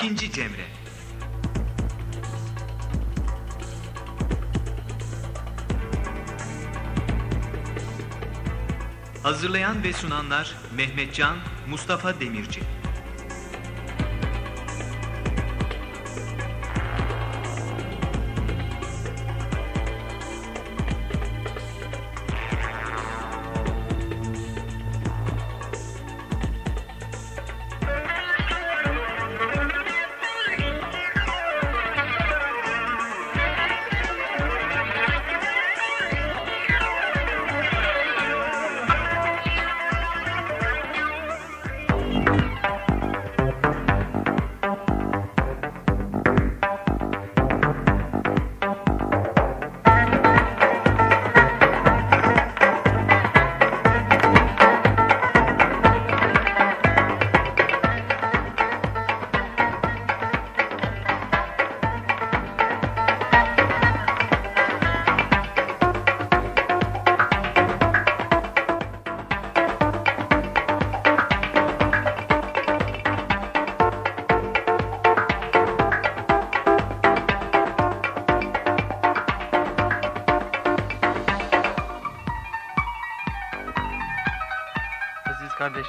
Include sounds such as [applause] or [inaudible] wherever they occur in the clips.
İkinci Cemre Hazırlayan ve sunanlar Mehmetcan, Mustafa Demirci.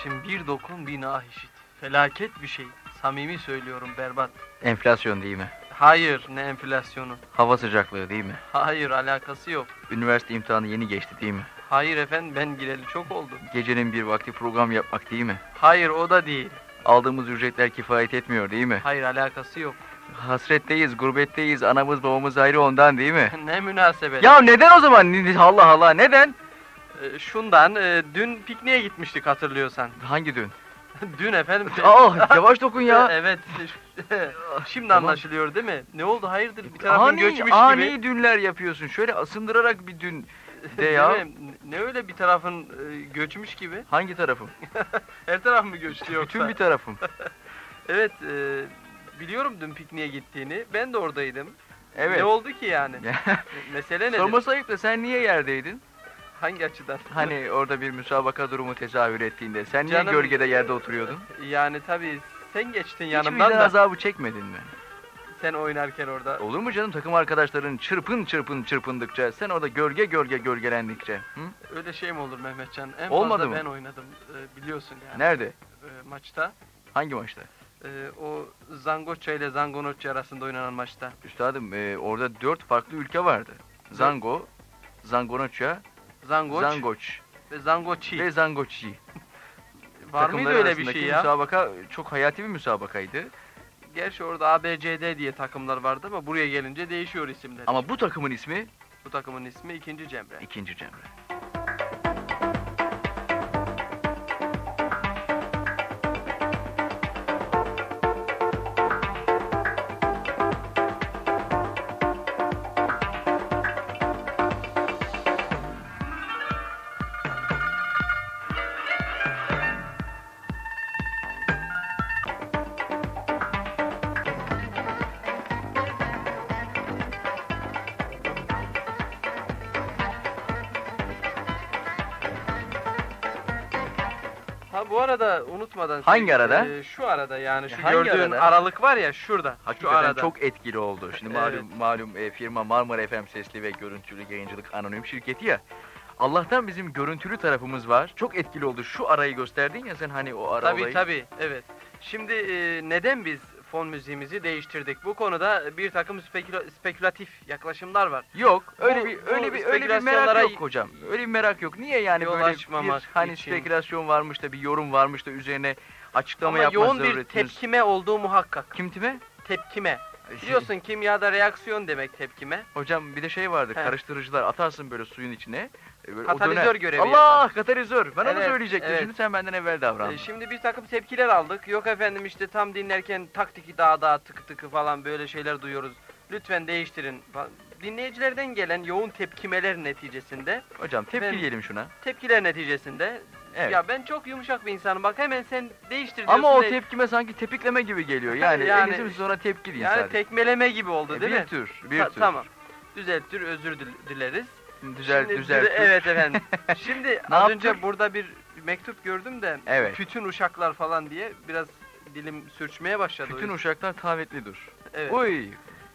Kardeşim bir dokun bir nah işit. Felaket bir şey. Samimi söylüyorum berbat. Enflasyon değil mi? Hayır ne enflasyonu. Hava sıcaklığı değil mi? Hayır alakası yok. Üniversite imtihanı yeni geçti değil mi? Hayır efendim ben gireli çok oldu. Gecenin bir vakti program yapmak değil mi? Hayır o da değil. Aldığımız ücretler kifayet etmiyor değil mi? Hayır alakası yok. Hasretteyiz, gurbetteyiz, anamız babamız ayrı ondan değil mi? [laughs] ne münasebet. ya neden o zaman? Allah Allah neden? Şundan e, dün pikniğe gitmiştik hatırlıyorsan. Hangi dün? [laughs] dün efendim. Aa [laughs] yavaş dokun ya. evet. [laughs] Şimdi Tamam. anlaşılıyor değil mi? Ne oldu hayırdır bir tarafın ani, göçmüş ani gibi. dünler yapıyorsun. Şöyle asındırarak bir dün de ya. Değil mi? Ne öyle bir tarafın e, göçmüş gibi? Hangi tarafım? Her taraf mı göçtü yoksa? Bütün bir tarafım. Evet, e, biliyorum dün pikniğe gittiğini. Ben de oradaydım. Evet. Ne oldu ki yani? Mesele nedir? Sorması ayıp da sen niye yerdeydin? Hangi açıdan? Hani orada bir müsabaka durumu tezahür ettiğinde sen niye Canım- gölgede yerde oturuyordun? Yani tabii sen geçtin Hiç yanımdan da azabı çekmedin mi? sen oynarken orada. Olur mu canım takım arkadaşların çırpın çırpın çırpındıkça sen orada gölge gölge gölgelendikçe. Hı? Öyle şey mi olur Mehmetcan? En Olmadı fazla mı? ben oynadım e, biliyorsun yani. Nerede? E, maçta. Hangi maçta? E, o Zangoça ile Zangonoçça arasında oynanan maçta. Üstadım e, orada dört farklı ülke vardı. Zango, Zangonoça, Zangoç Zangoç ve Zangoçi. ve Zangoçi. Var mıydı Takımlar öyle bir arasındaki şey ya? müsabaka çok hayati bir müsabakaydı. Gerçi orada ABCD diye takımlar vardı ama buraya gelince değişiyor isimleri. Ama bu takımın ismi Bu takımın ismi 2. Cemre. ikinci Cemre. Hangi arada? e, şu arada yani şu Hangi gördüğün arada? aralık var ya şurada. şu Hakikaten arada. çok etkili oldu. Şimdi malum Evet. malum e, firma Marmara FM Sesli ve Görüntülü Yayıncılık Anonim Şirketi ya. Allah'tan bizim görüntülü tarafımız var. Çok etkili oldu. Şu arayı gösterdin ya sen hani o ara Tabii olayı. tabii evet. Şimdi e, neden biz fon müziğimizi değiştirdik? Bu konuda bir takım speküla- spekülatif yaklaşımlar var. Yok. Öyle Bu- bir öyle bir öyle bir merak yok hocam. Öyle bir merak yok. Niye yani yol böyle bir hani için. spekülasyon varmış da bir yorum varmış da üzerine açıklama Ama yoğun bir tepkime olduğu muhakkak. Kim time? Tepkime. Biliyorsun kimyada reaksiyon demek tepkime. Hocam bir de şey vardı. He. Karıştırıcılar atarsın böyle suyun içine. E, Böyle Katalizör döner. görevi Allah yapar. katalizör. Ben onu Evet, söyleyecektim. evet. Şimdi sen benden evvel davrandın. E, şimdi bir takım tepkiler aldık. Yok efendim işte tam dinlerken taktiki daha daha tıkı tıkı falan böyle şeyler duyuyoruz. Lütfen değiştirin. Fa- Dinleyicilerden gelen yoğun tepkimeler neticesinde, Hocam tepki ben- diyelim şuna. tepkiler neticesinde Evet. ya ben çok yumuşak bir insanım bak hemen sen değiştir diyorsun. Ama o ve- tepkime sanki tepikleme gibi geliyor. [laughs] Yani, Yani- yani sonra tepki değil yani sadece. tekmeleme gibi oldu E, değil bir mi? tür, bir Ta- tür. Tamam. Düzeltir, özür dil- dileriz. Düzel, Şimdi düzel. düze- Evet efendim. Şimdi [laughs] az yaptın? önce burada bir mektup gördüm de Evet. bütün uşaklar falan diye biraz dilim sürçmeye başladı. o Bütün yüzden. uşaklar tavetli dur. Evet. Oy.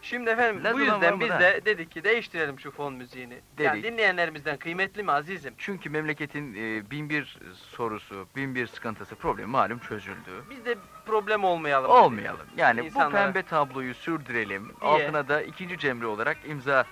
Şimdi efendim Laz bu olan var yüzden mı biz da? de dedik ki değiştirelim şu fon müziğini. Yani Dedik. dinleyenlerimizden kıymetli mi azizim? Çünkü memleketin e, bin bir sorusu, bin bir sıkıntısı, problemi malum çözüldü. Biz de problem olmayalım. dedik. Olmayalım. Yani İnsanlara- bu pembe tabloyu sürdürelim. Altına da ikinci cemre olarak imza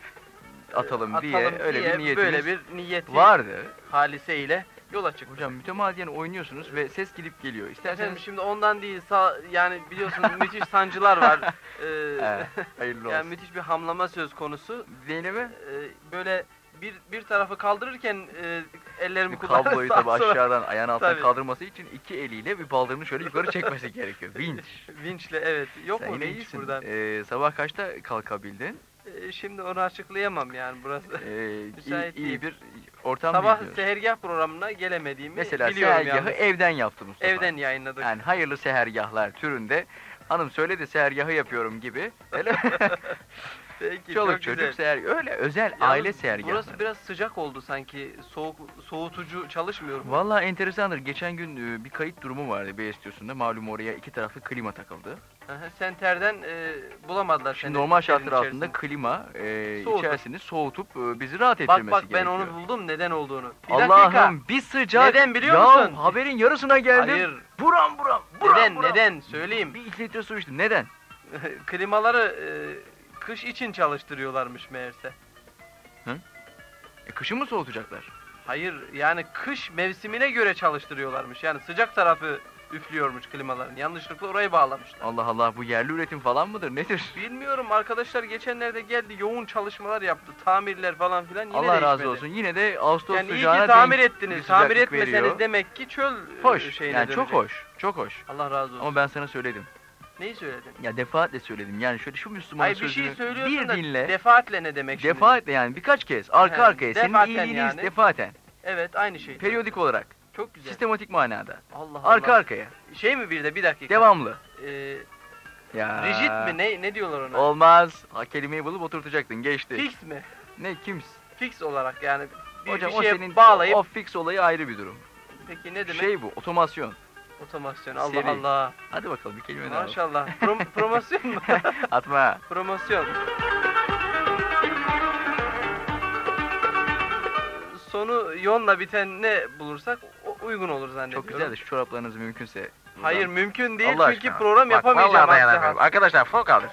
atalım, diye Atalım öyle diye bir niyetimiz böyle bir niyeti vardı. halise ile yola çıktık. Hocam mütemadiyen oynuyorsunuz ve ses gidip geliyor. Efendim İsterseniz şimdi ondan değil sağ, yani biliyorsunuz müthiş sancılar var. [laughs] Ee, Evet, hayırlı olsun. yani müthiş bir hamlama söz konusu. Zeynep'e Ee, böyle bir bir tarafı kaldırırken e, ellerimi kullanıp kabloyu sağa tabi sola aşağıdan ayağın altından Tabii. kaldırması için iki eliyle bir baldırını şöyle yukarı çekmesi gerekiyor. Vinç. [laughs] vinçle evet. Yok Sen mu vinç buradan? Ee, sabah kaçta kalkabildin? Ee, şimdi onu açıklayamam yani burası. Ee, [laughs] Müsait iyi, iyi bir ortam Sabah biliyoruz. sehergah programına gelemediğimi Mesela biliyorum sehergahı yani. evden yaptı Mustafa. Evden yayınladık. Yani hayırlı sehergahlar türünde hanım söyledi sehergahı yapıyorum gibi. Öyle [laughs] Peki, çoluk çocuk seher öyle özel Yalnız aile sehergahları. Burası biraz sıcak oldu sanki. Soğuk soğutucu çalışmıyor mu? Vallahi enteresandır. Geçen gün e, bir kayıt durumu vardı B stüdyosunda. Malum oraya iki taraflı klima takıldı. Aha, Senter'den e, bulamadılar Şimdi seni normal içerinin şartlar altında klima e, Soğutur. içerisini soğutup e, bizi rahat ettirmesi Bak bak ben gerekiyor. onu buldum neden olduğunu. Bir dakika. Allah'ım bir sıcak. Neden biliyor ya, musun? haberin yarısına geldim. Hayır. Buram buram. buram Neden buram. neden söyleyeyim. Bir iki litre su içtim. Neden? [laughs] Klimaları e, kış için çalıştırıyorlarmış meğerse. E, kışı mı soğutacaklar? Hayır yani kış mevsimine göre çalıştırıyorlarmış. Yani sıcak tarafı üflüyormuş klimaların. Yanlışlıkla orayı bağlamışlar. Allah Allah bu yerli üretim falan mıdır? Nedir? Bilmiyorum arkadaşlar geçenlerde geldi yoğun çalışmalar yaptı. Tamirler falan filan yine Allah razı değişmedi. olsun. Yine de Ağustos Yani iyi ki sıcağına tamir denk ettiniz. bir Tamir sıcaklık etmeseniz veriyor. demek ki çöl e, Hoş. şeyine Yani çok dönecek. hoş. Çok hoş. Allah razı olsun. Ama ben sana söyledim. Neyi söyledin? Ya defaatle söyledim. Yani şöyle şu Müslüman Ay bir sözünü şey söylüyorsun bir da dinle. defaatle ne demek şimdi? defaatle yani birkaç kez arka He, arkaya senin defaten iyiliğini yani. defaten. Evet aynı şey. Periyodik olarak. Çok güzel. Sistematik manada. Allah Allah. Arka arkaya. Şey mi bir de bir dakika. Devamlı. Ee, Ya. rigid mi ne ne diyorlar ona? Olmaz. Ha, kelimeyi bulup oturtacaktın. Geçti. Fix mi? Ne kims? Fix olarak yani bir, Hocam bir o senin bağlayıp o fix olayı ayrı bir durum. peki ne demek? Şey bu otomasyon. Otomasyon. Allah Seri. Allah. Hadi bakalım bir kelime daha. al. Maşallah. Prom- [laughs] promosyon mu? [laughs] Atma. promosyon. Sonu yonla biten ne bulursak uygun olur zannediyorum. Çok güzel de şu çoraplarınızı mümkünse. Hayır mümkün değil Allah çünkü aşkına. program Bak, yapamayacağım. vallahi dayanamıyorum. Arkadaşlar fol kaldır.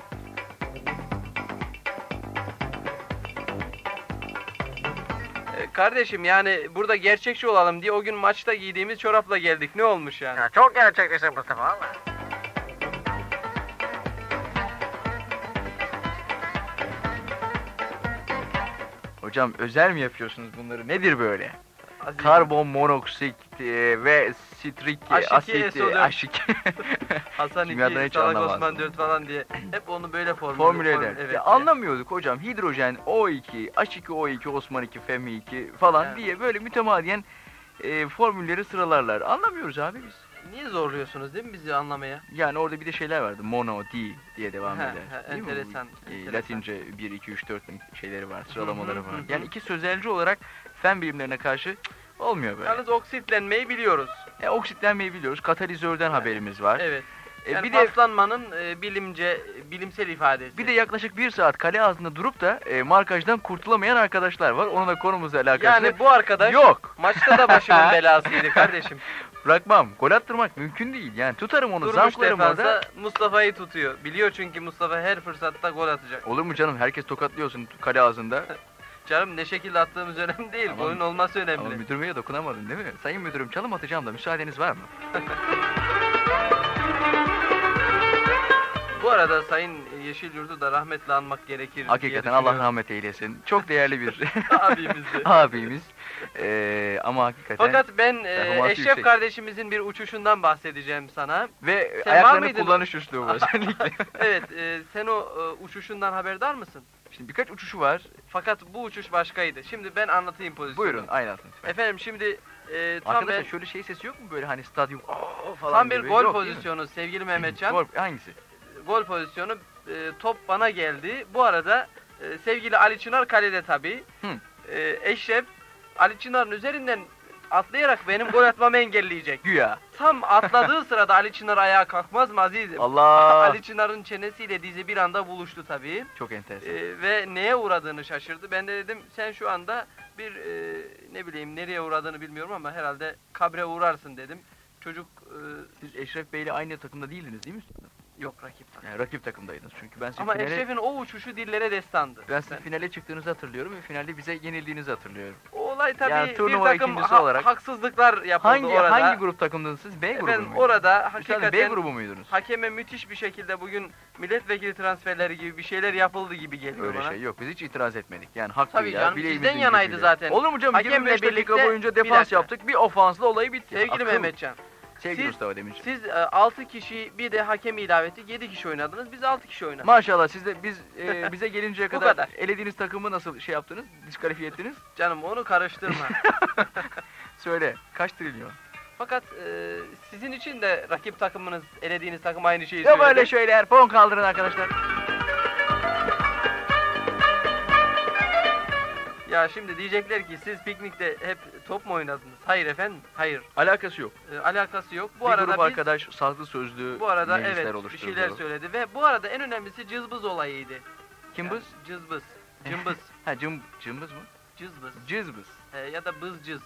Ee, Kardeşim yani burada gerçekçi olalım diye o gün maçta giydiğimiz çorapla geldik. Ne olmuş yani? çok gerçekleşir Mustafa valla. Hocam özel mi yapıyorsunuz bunları? Nedir böyle? Karbon monoksit e, ve sitrik e, H2 asit e, SO4. aşik [laughs] Hasan Kimyadan 2, hiç Salak. Osman 4 falan diye. Hep onu böyle formül, formüle form- eder. Evet. Ya anlamıyorduk hocam. Hidrojen O2, H2O2, Osman 2, Fem 2 falan Evet. diye böyle mütemadiyen e, formülleri sıralarlar. Anlamıyoruz abi biz. Niye zorluyorsunuz değil mi bizi anlamaya? Yani orada bir de şeyler vardı. Mono, D diye devam eder. he, Değil mi? Enteresan, e, enteresan. Latince 1, 2, 3, 4'ün şeyleri var, sıralamaları var. Yani iki sözelci olarak fen bilimlerine karşı olmuyor böyle. Yalnız oksitlenmeyi biliyoruz. E, oksitlenmeyi biliyoruz. Katalizörden haberimiz var. Evet. E, Yani bir de paslanmanın e, bilimce, bilimsel ifadesi. bir de yaklaşık bir saat kale ağzında durup da e, markajdan kurtulamayan arkadaşlar var. Onunla konumuzla alakası yani bu arkadaş yok. maçta da başımın [laughs] belasıydı kardeşim. Bırakmam. Gol attırmak mümkün değil. Yani tutarım onu, Durmuş defansa orada. Mustafa'yı tutuyor. Biliyor çünkü Mustafa her fırsatta gol atacak. Olur mu canım? Herkes tokatlıyorsun kale ağzında. [laughs] Canım ne şekilde attığımız önemli değil. Tamam. Golün olması önemli. Ama müdürümeye dokunamadın değil mi? Sayın müdürüm çalım atacağım da müsaadeniz var mı? Bu arada Sayın Yeşilyurt'u da rahmetle anmak gerekir Hakikaten Allah rahmet eylesin. Çok değerli bir [laughs] [laughs] Abimizdi. abimiz. Ee, ama hakikaten Fakat ben e, Eşref yüksek. kardeşimizin bir uçuşundan bahsedeceğim sana. ve Sen ayaklarını kullanış üslubu [laughs] özellikle. Evet, e, sen o e, uçuşundan haberdar mısın? Şimdi birkaç uçuşu var. Fakat bu uçuş başkaydı. Şimdi ben anlatayım pozisyonu. Buyurun aynasın. Efendim şimdi e, tam, Arkadaşlar ben, şöyle şey sesi yok mu böyle hani stadyum "Aa!" falan tam bir gibi? gol Yok, değil mi? pozisyonu sevgili Mehmetcan. Gol hangisi? Gol pozisyonu e, top bana geldi. Bu arada e, sevgili Ali Çınar kalede tabii. Hı. E, Eşref Ali Çınar'ın üzerinden atlayarak benim gol atmamı engelleyecek. Güya. Tam atladığı [laughs] sırada Ali Çınar ayağa kalkmaz mı azizim? Allah. Ali Çınar'ın çenesiyle dizi bir anda buluştu tabii. Çok enteresan. Ee, ve neye uğradığını şaşırdı. Ben de dedim sen şu anda bir e, ne bileyim nereye uğradığını bilmiyorum ama herhalde kabre uğrarsın dedim. Çocuk e, Siz Eşref Bey'le aynı takımda değildiniz değil mi? Yok rakip takım. Yani rakip takımdaydınız çünkü ben Ama finale, Eşref'in o uçuşu dillere destandı. ben sizi finale çıktığınızı hatırlıyorum ve finalde bize yenildiğinizi hatırlıyorum. O olay tabii Yani bir takım ha- olarak- haksızlıklar yapıldı Hangi orada. hangi grup takımdınız siz? B grubu Efendim orada Üstadım, B hakikaten grubu muydunuz? hakeme müthiş bir şekilde bugün milletvekili transferleri gibi bir şeyler yapıldı gibi geliyor Öyle bana. şey yok. Biz hiç itiraz etmedik. Yani hakkıyla, Tabii canım, bileğimizin bizden yanaydı gücüyle. zaten. Olur mu canım? Hakemle 25 dakika birlikte- boyunca bir defans dakika. yaptık. Bir ofansla olayı bitti. Sevgili Akıl. Mehmetcan, Sevgili siz- Mustafa Demirci. siz 6 kişi bir de hakem ilave etti 7 kişi oynadınız. Biz 6 kişi oynadık. Maşallah siz de biz e, [laughs] bize gelinceye kadar, kadar. elediğiniz takımı nasıl şey yaptınız? Diskalifiye ettiniz? [laughs] Canım onu karıştırma. [laughs] Söyle. Kaç trilyon? Fakat e, sizin için de rakip takımınız elediğiniz takım aynı şeyi Ya söyledi. böyle şeyler. Fon kaldırın arkadaşlar. Ya şimdi diyecekler ki siz piknikte hep top mu oynadınız? Hayır efendim. Hayır. Alakası yok. E, alakası yok. Bu bir arada grup biz arkadaş sazlı sözlü bu arada evet bir şeyler söyledi ve bu arada en önemlisi cızbız olayıydı. Kim Yani bız? Cızbız. Cımbız. [laughs] Ha cım, cımbız mı? Cızbız. Cızbız. E, ya da bız cız.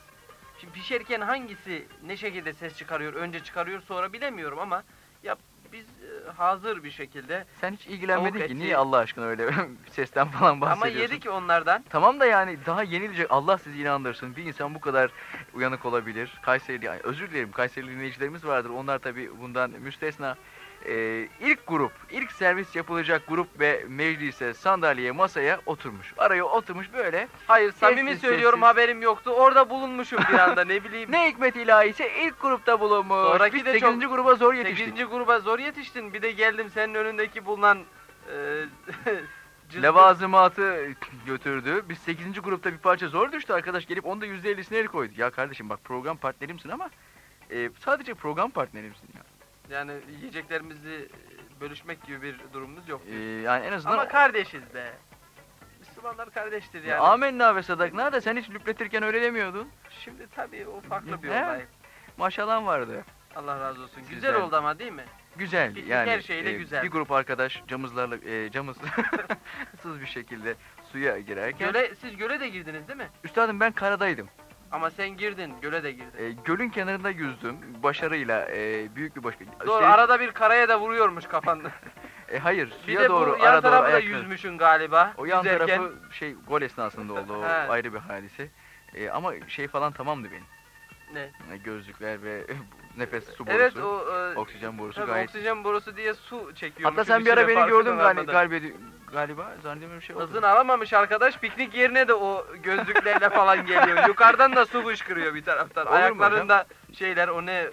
Şimdi pişerken hangisi ne şekilde ses çıkarıyor? Önce çıkarıyor sonra bilemiyorum ama ya biz e, hazır bir şekilde Sen hiç ilgilenmedin ki. eti. Niye Allah aşkına öyle [laughs] sesten falan ama bahsediyorsun? yedik onlardan. Tamam da yani daha yenilecek Allah sizi inandırsın. Bir insan bu kadar uyanık olabilir. Kayseri, yani özür dilerim Kayserili dinleyicilerimiz vardır. Onlar tabii bundan müstesna. Ee, ilk grup, ilk servis yapılacak grup ve meclise, sandalyeye, masaya oturmuş. Araya oturmuş böyle. Hayır samimi Sessiz, söylüyorum sessiz. haberim yoktu. Orada bulunmuşum bir anda ne bileyim. [laughs] Ne hikmet ilahi ise ilk grupta bulunmuş. Sonraki Biz de 8. çok- gruba zor yetiştik. 8. gruba zor yetiştin. Bir de geldim senin önündeki bulunan e, [laughs] Levazımatı götürdü. Biz 8. grupta bir parça zor düştü. Arkadaş gelip onda %50'sini el koydu. Ya kardeşim bak program partnerimsin ama e, sadece program partnerimsin. Yani yiyeceklerimizi bölüşmek gibi bir durumumuz yok. E, yani en azından Ama kardeşiz be. Müslümanlar kardeştir yani. Amenna ve sadakna da sen hiç lüpletirken öyle demiyordun. Şimdi tabii o farklı bir He? olay. Maşallah vardı. Allah razı olsun. Sizden. Güzel oldu ama değil mi? Güzel Piknik yani. her şeyle e, güzel. Bir grup arkadaş camızlarla e, camız [laughs] sız bir şekilde suya girerken. Göle, siz göle de girdiniz değil mi? Üstadım ben karadaydım. Ama sen girdin, göle de girdin. E, gölün kenarında yüzdüm başarıyla e, büyük bir başka. Doğru, Şey- arada bir karaya da vuruyormuş kafanda. [laughs] E, hayır bir suya doğru bu ara doğru ayakta. yüzmüşün galiba. O yan yüzerken. tarafı şey gol esnasında oldu o [laughs] ayrı bir hadise. E, ama şey falan tamamdı benim. Ne? E, gözlükler ve [laughs] nefes su borusu. Evet o e, Oksijen borusu tabii gayet. oksijen borusu diye su çekiyor. Hatta sen bir ara beni gördün galiba, galiba, galiba zannediyorum bir şey oldu. Hızını alamamış arkadaş piknik yerine de o gözlüklerle falan geliyor. [laughs] Yukarıdan da su fışkırıyor bir taraftan. Olur Ayaklarında şeyler o ne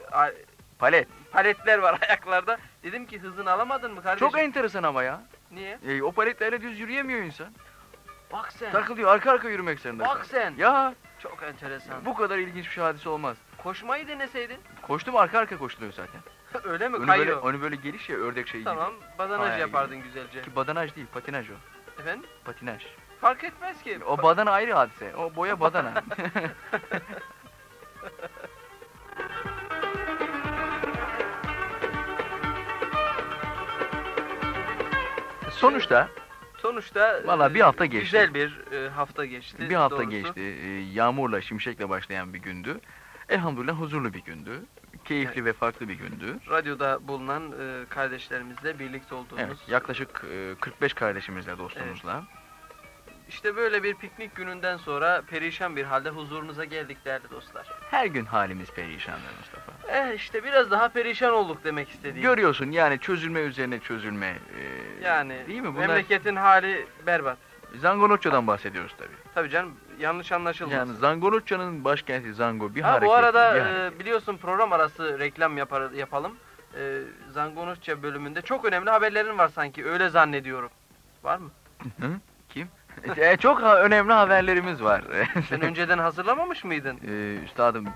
Palet. paletler var [laughs] ayaklarda. Dedim ki hızını alamadın mı kardeşim? Çok enteresan ama ya. Niye? E, o paletlerle düz yürüyemiyor insan. Bak sen. Takılıyor arka arka yürümek zorunda. Bak sen. Ya Çok enteresan. bu kadar ilginç bir hadise olmaz. Koşmayı deneseydin. Koştum arka arka koşturuyor zaten. [laughs] Öyle mi? Böyle, Kayıyor. önü böyle geliş ya ördek şeyi Tamam. Badanaj Ay. yapardın güzelce. gibi. Ki badanaj değil patinaj o. Efendim? Patinaj. Fark etmez ki. O badana ayrı hadise. O boya badana. [laughs] Sonuçta Sonuçta Vallahi e, bir hafta geçti. Güzel bir e, hafta geçti. bir hafta doğrusu. geçti. Ee, Yağmurla, şimşekle başlayan bir gündü. Elhamdülillah huzurlu bir gündü. Keyifli ve farklı bir gündü. Radyoda bulunan e, kardeşlerimizle birlikte olduğumuz. Evet, yaklaşık e, 45 kardeşimizle, dostumuzla. İşte böyle bir piknik gününden sonra perişan bir halde huzurunuza geldik değerli dostlar. Her gün halimiz perişandır Mustafa. Eh işte biraz daha perişan olduk demek istediğim. Görüyorsun yani çözülme üzerine çözülme. e, yani değil mi? Bunlar memleketin hali berbat. Zangonoçça'dan bahsediyoruz tabii. Tabii canım yanlış anlaşılmasın. Yani Zangonoçça'nın başkenti Zango bir ha, hareket. bu arada bir hareket. e, biliyorsun program arası reklam yapar, yapalım. E, Zangonusça bölümünde çok önemli haberlerin var sanki öyle zannediyorum. Var mı? Hı? Kim? E, çok ha- önemli haberlerimiz var. [laughs] Sen önceden hazırlamamış mıydın? Ee, üstadım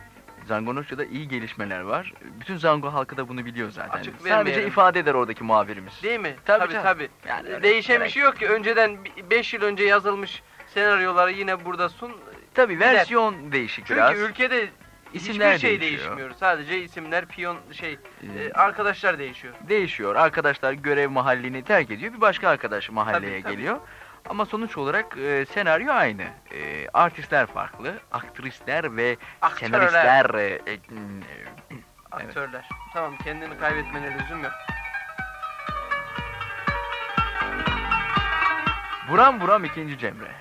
Zangonoçya'da iyi gelişmeler var. Bütün Zango halkı da bunu biliyor zaten. Açık Sadece vermeyelim. ifade eder oradaki muhabirimiz. Değil mi? Tabii tabii. canım. Yani öyle Değişen bir şey yok ki. Önceden 5 yıl önce yazılmış senaryoları yine burada sun. Tabii versiyon değişik Çünkü biraz. ülkede İsimler Hiçbir şey değişiyor. değişmiyor. Sadece isimler, piyon şey, Ee, e, arkadaşlar değişiyor. değişiyor. Arkadaşlar görev mahallini terk ediyor. Bir başka arkadaş mahalleye Tabii, tabii. geliyor. Ama sonuç olarak e, senaryo aynı. E, artistler farklı. Aktrisler ve Aktörler. senaristler e, e, [clears throat] e, Aktörler. Tamam kendini kaybetmene lüzum yok. Buram buram ikinci Cemre.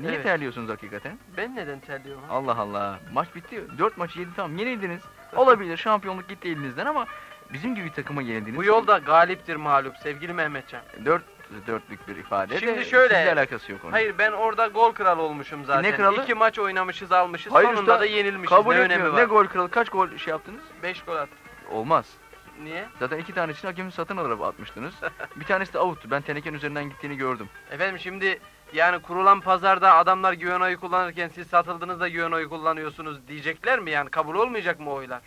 Niye Evet. terliyorsunuz hakikaten? Ben neden terliyorum? Allah Allah. Maç bitti. Dört maç yedi tamam. Yenildiniz. Olabilir. Şampiyonluk gitti elinizden ama bizim gibi bir takıma yenildiniz. Bu yolda galiptir mağlup sevgili Mehmetcan. Dört dörtlük bir ifade Şimdi de şöyle- sizle alakası yok onun. Hayır ben orada gol kralı olmuşum zaten. Ne kralı? İki maç oynamışız almışız Hayır sonunda usta, da yenilmişiz. Kabul ne önemi etmiyorum. var? Ne gol kralı? Kaç gol şey yaptınız? Beş gol attı. Olmaz. Niye? Zaten iki tanesini hakemin satın alıp atmıştınız. [laughs] bir tanesi de avuttu. Ben tenekenin üzerinden gittiğini gördüm. Efendim şimdi yani kurulan pazarda adamlar güven oyu kullanırken siz satıldığınızda güven oyu kullanıyorsunuz diyecekler mi yani kabul olmayacak mı oylar?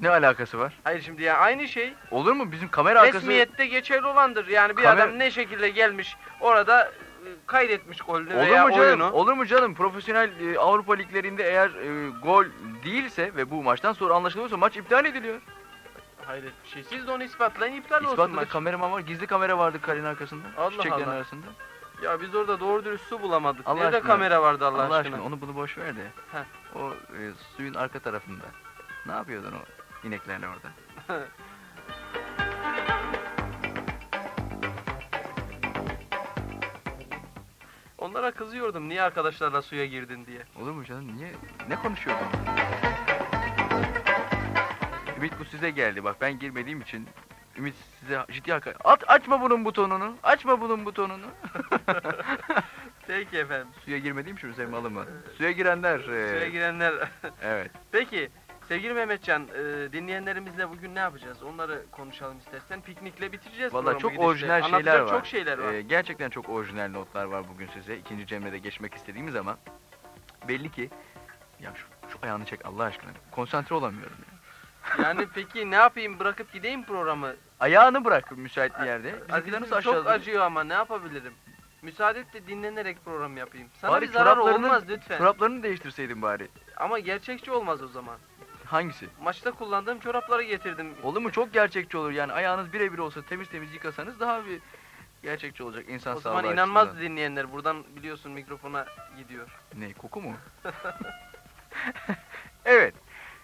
Ne alakası var? Hayır şimdi yani aynı şey Olur mu? Bizim kamera arkası... resmiyette geçerli olandır. Yani bir Kamer- adam ne şekilde gelmiş orada e, kaydetmiş golünü Olur veya mu canım? oyunu. Olur mu canım? Profesyonel e, Avrupa liglerinde eğer e, gol değilse ve bu maçtan sonra anlaşılıyorsa maç iptal ediliyor. Hayret bir şey. Siz de onu ispatlayın iptal olsun İspatlı maç. kameraman var. Gizli kamera vardı kalenin arkasında. Allah Çiçeklerin Allah. arasında. Ya biz orada doğru dürüst su bulamadık. Allah Nerede aşkına. kamera vardı Allah, aşkına onu bunu boş ver de. Heh. O e, suyun arka tarafında. Ne yapıyordun o ineklerle orada? [laughs] Onlara kızıyordum niye arkadaşlarla suya girdin diye. Olur mu canım? Niye? Ne konuşuyordun? Ümit bu size geldi. Bak ben girmediğim için Ümit size ciddi hakaret. At açma bunun butonunu. Açma bunun butonunu. [laughs] Peki efendim. Suya girmediğim için üzerime alınma. Suya girenler. e, Suya girenler. Evet. Peki sevgili Mehmetcan e, dinleyenlerimizle bugün ne yapacağız? Onları konuşalım istersen. Piknikle bitireceğiz Valla çok orijinal şeyler Anlatacak var. çok şeyler var. Ee, gerçekten çok orijinal notlar var bugün size. İkinci Cemre'de geçmek istediğimiz ama belli ki ya şu, şu ayağını çek Allah aşkına. Konsantre olamıyorum ya. Yani [laughs] peki ne yapayım bırakıp gideyim programı? Ayağını bırak müsait bir yerde. Bizimkiler Azizim aşağıda? çok acıyor ama ne yapabilirim? Müsaade et de dinlenerek program yapayım. Sana Bari bir zarar çoraplarını- olmaz lütfen. Çoraplarını değiştirseydin bari. Ama gerçekçi olmaz o zaman. Hangisi? Maçta kullandığım çorapları getirdim. Olur mu? Çok gerçekçi olur. Yani ayağınız birebir olsa temiz temiz yıkasanız daha bir gerçekçi olacak insan o zaman sağlığı inanmaz açısından. dinleyenler. Buradan biliyorsun mikrofona gidiyor. Ne koku mu? [laughs] evet.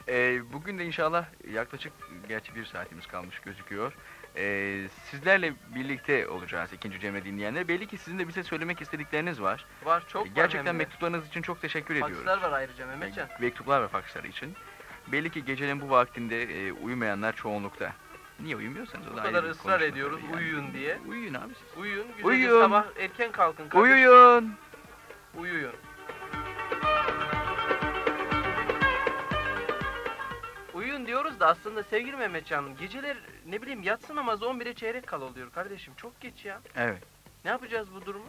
Ee, bugün de inşallah yaklaşık gerçi bir saatimiz kalmış gözüküyor. Ee, sizlerle birlikte olacağız ikinci Cemre dinleyenler. Belli ki sizin de bize söylemek istedikleriniz var. Var çok var Gerçekten de. mektuplarınız için çok teşekkür ediyoruz. Fakslar var ayrıca Mehmetcan. Mektuplar ve faksları için. Belli ki gecenin bu vaktinde e, uyumayanlar çoğunlukta. Niye uyumuyorsanız o Bu da kadar ayrı bir ısrar konuşma ediyoruz tabii yani. uyuyun diye. Uyuyun abi siz. Uyuyun. Güzelce Uyuyun. sabah erken kalkın. kardeşim. Uyuyun. Uyuyun. Uyuyun diyoruz da aslında sevgili Mehmetcan geceler ne bileyim yatsı namazı 11'e çeyrek kala oluyor kardeşim çok geç ya. Evet. Ne yapacağız bu durumu?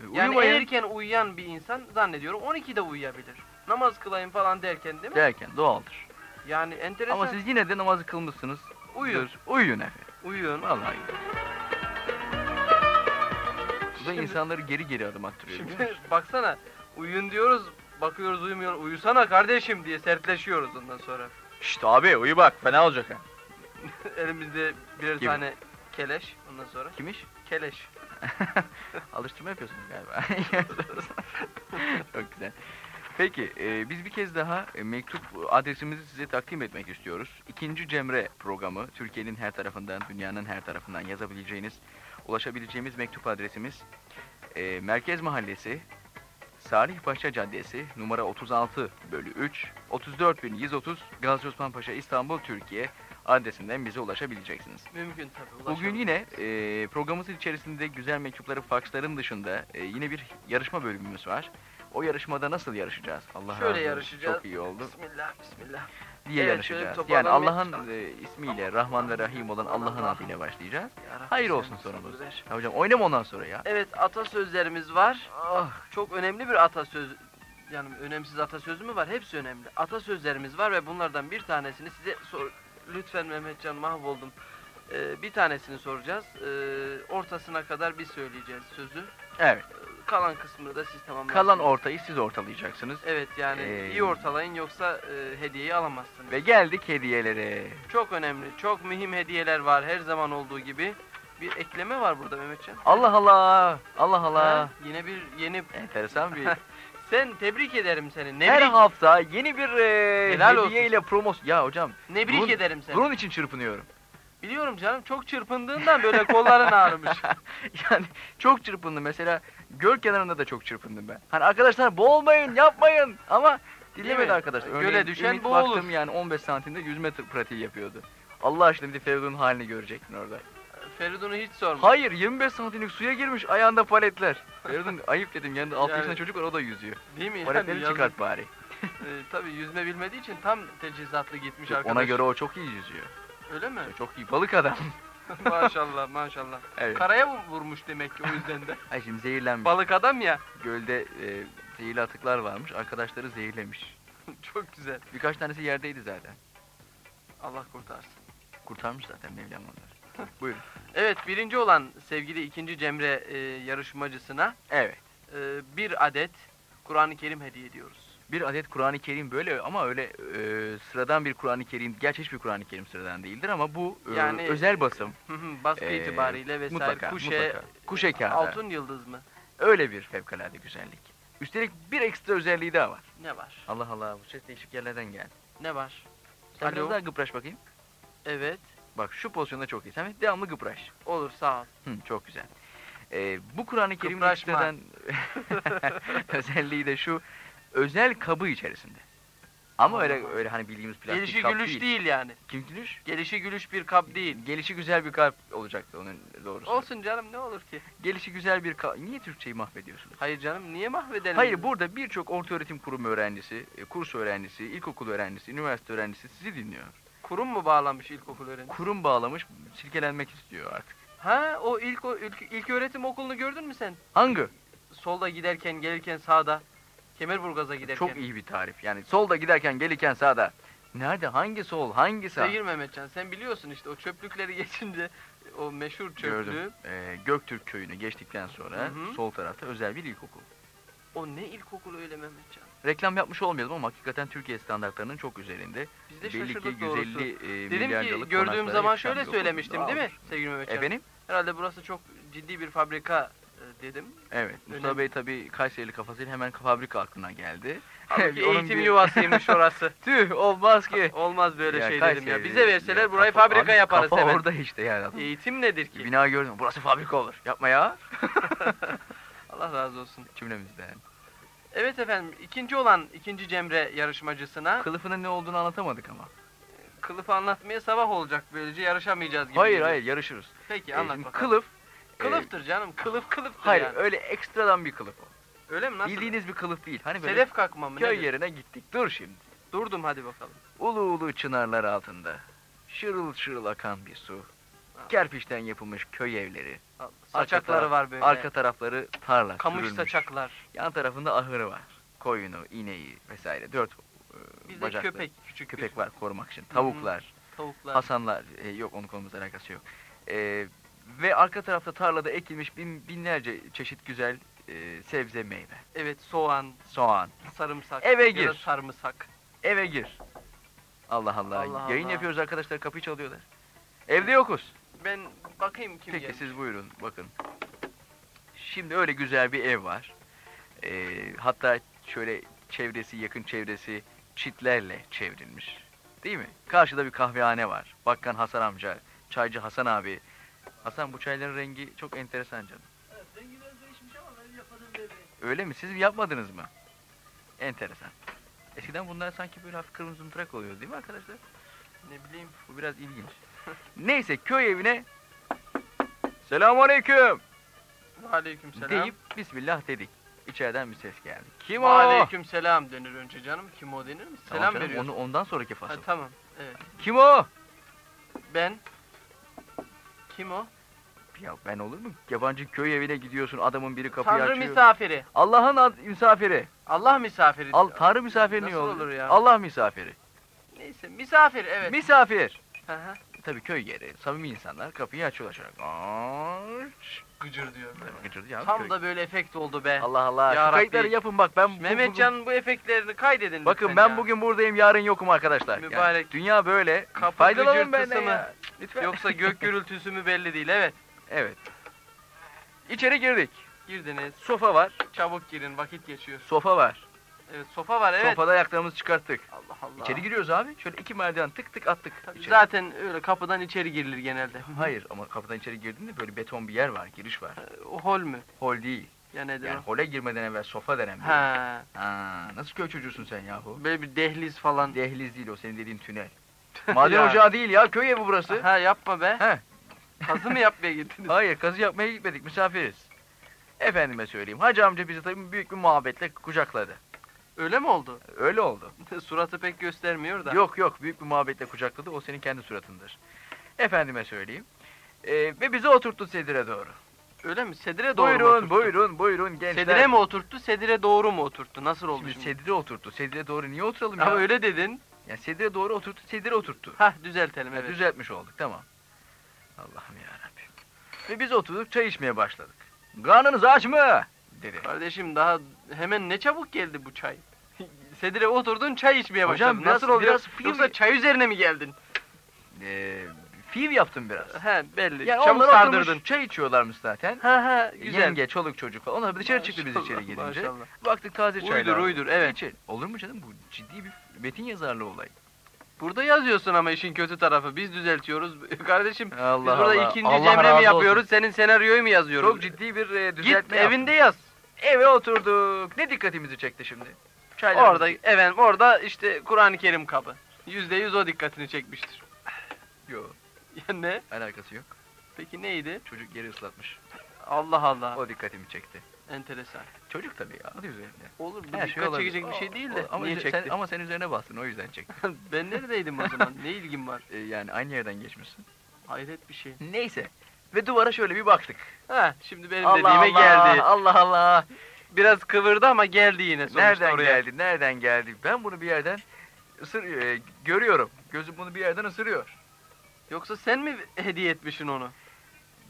E, Yani Uyumayın erken uyuyan bir insan zannediyorum 12'de uyuyabilir. Namaz kılayım falan derken değil mi? derken doğaldır. Yani enteresan. Ama siz yine de namazı kılmışsınız. Uyuyun. Dur, Uyuyun efendim. Uyuyun. Vallahi. Bu da insanları geri geri adım attırıyor. Şimdi baksana uyuyun diyoruz bakıyoruz uyumuyor. Uyusana kardeşim diye sertleşiyoruz ondan sonra. Şşt abi uyu bak fena olacak ha. [laughs] Elimizde birer Gibi. tane keleş ondan sonra. Kimmiş? Keleş. [laughs] Alıştırma yapıyorsunuz galiba. [laughs] Çok güzel. Peki e, biz bir kez daha e, mektup adresimizi size takdim etmek istiyoruz. İkinci Cemre programı Türkiye'nin her tarafından, dünyanın her tarafından yazabileceğiniz, ulaşabileceğimiz mektup adresimiz e, Merkez Mahallesi, Salih Paşa Caddesi, numara 36 bölü 3, 34130 Gazi Osman Paşa İstanbul, Türkiye adresinden bize ulaşabileceksiniz. Mümkün tabii. Bugün yine e, programımız içerisinde güzel mektupları, faksların dışında e, yine bir yarışma bölümümüz var. O yarışmada nasıl yarışacağız? Allah Şöyle razı olsun. yarışacağız. Çok iyi oldu. Bismillah bismillah. Diye Evet, yarışacağız. Yani Allah'ın e, ismiyle Rahman ve Rahim olan Allah'ın Allah. adıyla başlayacağız. Hayır olsun sonumuz. ver. Ya hocam oynama ondan sonra ya. Evet atasözlerimiz var. Ah, Çok önemli bir atasöz yani önemsiz atasözü mü var? Hepsi önemli. Atasözlerimiz var ve bunlardan bir tanesini size sor. Lütfen Mehmetcan mahvoldum. Ee, bir tanesini soracağız. Ee, ortasına kadar bir söyleyeceğiz sözü. evet. Kalan kısmını da siz tamamlarsınız. Kalan ortayı siz ortalayacaksınız. Evet yani Ee, iyi ortalayın yoksa e, hediyeyi alamazsınız. Ve geldik hediyelere. Çok önemli, çok mühim hediyeler var her zaman olduğu gibi. Bir ekleme var burada Mehmetcan. Allah Allah. Allah Allah. Ha, yine bir yeni... Enteresan bir. [laughs] Sen tebrik ederim seni. Her Nebrik, hafta yeni bir e, Helal olsun. hediye ile promos. Ya hocam nebrik bunun- ederim seni. bunun için çırpınıyorum. Biliyorum canım çok çırpındığından böyle kolların ağrımış. [laughs] yani çok çırpındım. Mesela göl kenarında da çok çırpındım ben. Hani arkadaşlar boğulmayın, yapmayın ama dinlemedi arkadaşlar. Göle Örneğin düşen Ümit boğulur. baktım yani 15 santimde 100 metre pratiği yapıyordu. Allah aşkına bir de Feridun'un halini görecektin orada. Feridun'u hiç sorma. Hayır 25 santimlik suya girmiş ayağında paletler. Feridun [laughs] ayıp dedim yanında 6 Yani- yaşında çocuk var o da yüzüyor. Değil mi? Paletleri Yani yazık. çıkart bari. [laughs] Ee, tabii yüzme bilmediği için tam teçhizatlı gitmiş arkadaş. Ona göre o çok iyi yüzüyor. Öyle mi? Çok iyi balık adam. [laughs] maşallah maşallah. evet. Karaya mı vurmuş demek ki o yüzden de. Ay şimdi zehirlenmiş. Balık adam ya. Gölde e, zehirli atıklar varmış. Arkadaşları zehirlemiş. [laughs] Çok güzel. Birkaç tanesi yerdeydi zaten. Allah kurtarsın. Kurtarmış zaten Mevlam onları. [laughs] Buyurun. Evet birinci olan sevgili ikinci Cemre e, yarışmacısına Evet. e, bir adet Kur'an-ı Kerim hediye ediyoruz. Bir adet Kur'an-ı Kerim böyle ama öyle e, sıradan bir Kur'an-ı Kerim, gerçi hiçbir Kur'an-ı Kerim sıradan değildir ama bu e, Yani- özel basım. [laughs] Hı hı, Baskı e, itibariyle vesaire mutlaka, kuşe, mutlaka. Kuşe kağıdı. altın yıldız mı? Öyle bir fevkalade güzellik. Üstelik bir ekstra özelliği daha var. Ne var? Allah Allah bu ses değişik yerlerden geldi. Ne var? Sen Alo. biraz daha gıpraş bakayım. Evet. Bak şu pozisyonda çok iyi. Sen devamlı gıpraş. Olur sağ ol. Hı, çok güzel. E, bu Kur'an-ı Kerim'in [laughs] özelliği de şu özel kabı içerisinde. Ama öyle öyle hani bildiğimiz plastik Gelişi kap gülüş değil. değil. yani. Kim gülüş? Gelişi gülüş bir kap değil. Gelişi güzel bir kalp olacaktı onun doğrusu. Olsun canım ne olur ki? Gelişi güzel bir kalp. Niye Türkçeyi mahvediyorsunuz? Hayır canım niye mahvedelim? Hayır burada birçok ortaöğretim kurumu öğrencisi, e, kurs öğrencisi, ilkokul öğrencisi, üniversite öğrencisi sizi dinliyor. Kurum mu bağlanmış ilkokul öğrencisi? Kurum bağlamış, silkelenmek istiyor artık. Ha o ilk, o ilk, ilk öğretim okulunu gördün mü sen? Hangi? Solda giderken gelirken sağda. Kemerburgaz'a giderken. Çok iyi bir tarif. Yani solda giderken gelirken sağda. Nerede? Hangi sol? Hangi sağ? Sevgili Mehmetcan sen biliyorsun işte o çöplükleri [laughs] geçince o meşhur çöplüğü. Gördüm. Ee, Göktürk köyünü geçtikten sonra Hı hı. sol tarafta özel bir ilkokul. O ne ilkokul öyle Mehmetcan? Reklam yapmış olmayalım ama hakikaten Türkiye standartlarının çok üzerinde. Biz de doğrusu. 150 e, Dedim ki gördüğüm zaman şöyle söylemiştim değil mi sevgili Mehmetcan? Efendim? Herhalde burası çok ciddi bir fabrika dedim. Evet. Mustafa Önemli. Bey tabii Kayserili kafasıyla hemen fabrika aklına geldi. Halbuki [laughs] eğitim bir- yuvasıymış [laughs] orası. Tüh olmaz ki. [laughs] Olmaz böyle Ya şey dedim ya. Bize verseler ya burayı kafa- fabrika abi yaparız kafa hemen. orada işte yani. Eğitim nedir ki? Bina gördüm. Burası fabrika olur. Yapma ya. Allah razı olsun. Cümlemizden. Evet efendim ikinci olan ikinci Cemre yarışmacısına Kılıfının ne olduğunu anlatamadık ama. kılıfı anlatmaya sabah olacak böylece yarışamayacağız gibi. Hayır geliyor. hayır yarışırız. Peki Ee, anlat şimdi bakalım. kılıf. Kılıftır canım kılıf kılıftır hayır yani. öyle ekstradan bir kılıf o. Öyle mi nasıl? Bildiğiniz bir kılıf değil. Hani böyle Sedef kalkma mı? köy nedir? yerine gittik. Dur şimdi. Durdum hadi bakalım. Ulu ulu çınarlar altında. Şırıl şırıl akan bir su. Kerpiçten yapılmış köy evleri. Saçakları taraf- var böyle. Arka tarafları tarla Kamış sürülmüş. saçaklar. Yan tarafında ahırı var. Koyunu, ineği vesaire. Dört e, Bizde bacaklı. köpek küçük Köpek bir var korumak için. Tavuklar, tavuklar. hasanlar. e, yok onun konumuzla alakası yok. E, ve arka tarafta tarlada ekilmiş bin, binlerce çeşit güzel e, sebze meyve. Evet soğan, Soğan. sarımsak. Eve ya da gir. sarımsak. Eve gir. Allah Allah. Allah Yayın Allah. yapıyoruz arkadaşlar kapıyı çalıyorlar. Evde yokuz. Ben bakayım kim Peki gelmiş. siz buyurun bakın. Şimdi öyle güzel bir ev var. Ee, hatta şöyle çevresi yakın çevresi çitlerle çevrilmiş. Değil mi? Karşıda bir kahvehane var. Bakkan Hasan amca, çaycı Hasan abi. Hasan bu çayların rengi çok enteresan canım. Öyle mi? Siz yapmadınız mı? Enteresan. Eskiden bunlar sanki böyle hafif kırmızı mıtırak oluyor değil mi arkadaşlar? Ne bileyim. Bu biraz ilginç. [laughs] Neyse köy evine Selamünaleyküm Aleyküm selam. deyip Bismillah dedik. İçeriden bir ses geldi. Kim o? Aleyküm selam denir önce canım. Kim o denir mi? Tamam Selam canım, veriyorsun. Onu ondan sonraki Ha, fasıl. tamam. Evet. Kim o? Ben. Kim o? Ya ben olur mu? Yabancı köy evine gidiyorsun adamın biri kapıyı Tanrı açıyor. misafiri. Allah'ın ad- misafiri. Allah misafiri. Al Tanrı misafiri niye Nasıl olur? olur ya? Allah misafiri. Neyse misafir evet. Misafir. Hı hı. Tabii köy yeri. Samimi insanlar kapıyı açıyorlar şöyle. Gıç. Gıcır diyor. Gıcırdı ya. Tam köy. da böyle efekt oldu be. Allah Allah. Ya Şu kayıtları Rabbi. yapın bak ben bu- bugün- Mehmetcan'ın bu efektlerini kaydedin Bakın lütfen ben ya. bugün buradayım yarın yokum arkadaşlar. Yani Mübarek. dünya böyle. Kapı Faydalanın benden gıcırtısı mı? ya. Lütfen. Yoksa gök [laughs] gürültüsü mü belli değil. Evet. Evet. İçeri girdik. Girdiniz. Sofa var. Çabuk girin. Vakit geçiyor. Sofa var. Evet sofa var evet. Sofada ayaklarımızı çıkarttık. Allah Allah. İçeri giriyoruz abi. Şöyle iki merdiven tık tık attık. Tabii içeri. Zaten öyle kapıdan içeri girilir genelde. [laughs] Hayır ama kapıdan içeri girdiğinde böyle beton bir yer var, giriş var. O hol mü? Hol değil. Ya nedir Yani o? hole girmeden evvel sofa denen bir. Ha. Ha, nasıl köy çocuğusun sen yahu? Böyle bir dehliz falan. Dehliz değil o senin dediğin tünel. Maden ocağı değil ya köy evi burası. Ha yapma be. He. Kazı mı yapmaya gittiniz? [laughs] Hayır kazı yapmaya gitmedik misafiriz. Efendime söyleyeyim. Hacı amca bizi tabii büyük bir muhabbetle kucakladı. Öyle mi oldu? Öyle oldu. [laughs] Suratı pek göstermiyor da. Yok yok büyük bir muhabbetle kucakladı. O senin kendi suratındır. Efendime söyleyeyim. Ee, ve bizi oturttu sedire doğru. Öyle mi? Sedire doğru mu Buyurun oturttu? buyurun buyurun gençler. Sedire mi oturttu, sedire doğru mu oturttu? Nasıl oldu Şimdi şimdi? sedire oturttu. Sedire doğru niye oturalım ya? Ama öyle dedin. Yani sedire doğru oturttu, sedire oturttu. Hah düzeltelim Evet. evet. Düzeltmiş olduk tamam. Allah'ım ya Ve biz oturduk çay içmeye başladık. Karnınız aç mı? Dedi. Kardeşim daha hemen ne çabuk geldi bu çay. [laughs] Sedire oturdun çay içmeye Hocam, başladın. biraz- Nasıl oluyor? biraz film- Yoksa çay üzerine mi geldin? Ee, fiil yaptım biraz. He belli. Yani çabuk sardırdın. oturmuş çay içiyorlarmış zaten. Ha ha güzel. Yenge, çoluk çocuk falan. Onlar dışarı çıktı biz içeri gelince. maşallah. Baktık taze çaylar. Uydur, uydur, evet. İçin. Olur mu canım? Bu ciddi bir metin yazarlığı olay. Burada yazıyorsun ama işin kötü tarafı. Biz düzeltiyoruz. [laughs] Kardeşim Allah biz burada Allah. ikinci Allah cemre mi olsun. yapıyoruz? Senin senaryoyu mu yazıyoruz? Çok ciddi bir e, Git düzeltme yaptım. evinde yaz. Eve oturduk. Ne dikkatimizi çekti şimdi? Çaylar Orada efendim orada işte Kur'an-ı Kerim kabı. Yüzde yüz o dikkatini çekmiştir. [sighs] Yok. [laughs] Ya ne? Alakası yok. Peki neydi? Çocuk yeri ıslatmış. Allah Allah. O dikkatimi çekti. Enteresan. Çocuk tabii ya. Adı üzerinde. Olur bu Her şey dikkat olabilir. çekecek bir şey değil de. O- ama, Niye çekti? sen, ama sen üzerine bastın o yüzden çekti. [laughs] ben neredeydim o zaman? ne [laughs] ilgim var? E, yani aynı yerden geçmişsin. Hayret bir şey. Neyse. Ve duvara şöyle bir baktık. Ha şimdi benim Allah dediğime Allah, geldi. Allah Allah. Biraz kıvırdı ama geldi yine sonuçta Nereden oraya. geldi? Nereden geldi? Ben bunu bir yerden ısır e, görüyorum. Gözüm bunu bir yerden ısırıyor. Yoksa sen mi hediye etmişsin onu?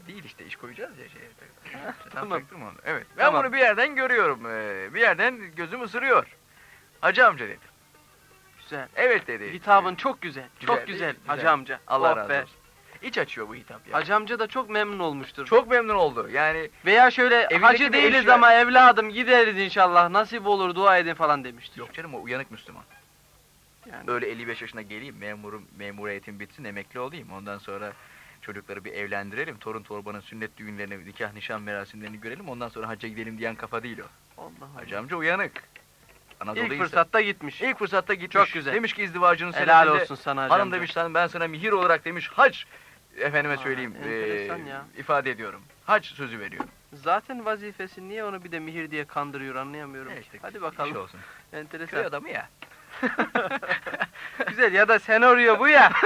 Değil işte iş koyacağız ya şey. Tamam. Onu. Evet. Ben Tamam. bunu bir yerden görüyorum. e, bir yerden gözüm ısırıyor. Hacı amca dedi. Güzel. Evet dedi. Hitabın çok güzel. Güzel çok güzel. Güzel. Hacı amca. Allah Oh razı be. olsun. İç açıyor bu hitap ya. Hacı amca da çok memnun olmuştur. Çok memnun oldu. Yani Veya şöyle Evindeki hacı bir değiliz eşya- ama evladım gideriz inşallah. Nasip olur dua edin falan demiştir. yok canım o uyanık Müslüman. Yani. Öyle 55 yaşına geleyim memurum memuriyetim bitsin emekli olayım. Ondan sonra çocukları bir evlendirelim. Torun torbanın sünnet düğünlerini, nikah nişan merasimlerini görelim. Ondan sonra hacca gidelim diyen kafa değil o. Allah Allah. Hacı amca uyanık. Anadolu İlk ise- fırsatta gitmiş. İlk fırsatta gitmiş. Çok güzel. Demiş ki izdivacının Helal olsun sana hacı Hanım amca. demiş lan ben sana mihir olarak demiş hac efendime Aa, söyleyeyim ya. ifade ediyorum. Hac sözü veriyorum. Zaten vazifesi niye onu bir de mihir diye kandırıyor anlayamıyorum. Evet, işte, Hadi bakalım. olsun. [laughs] Köy Enteresan. adamı ya. [laughs] Güzel ya da senaryo bu ya. [laughs]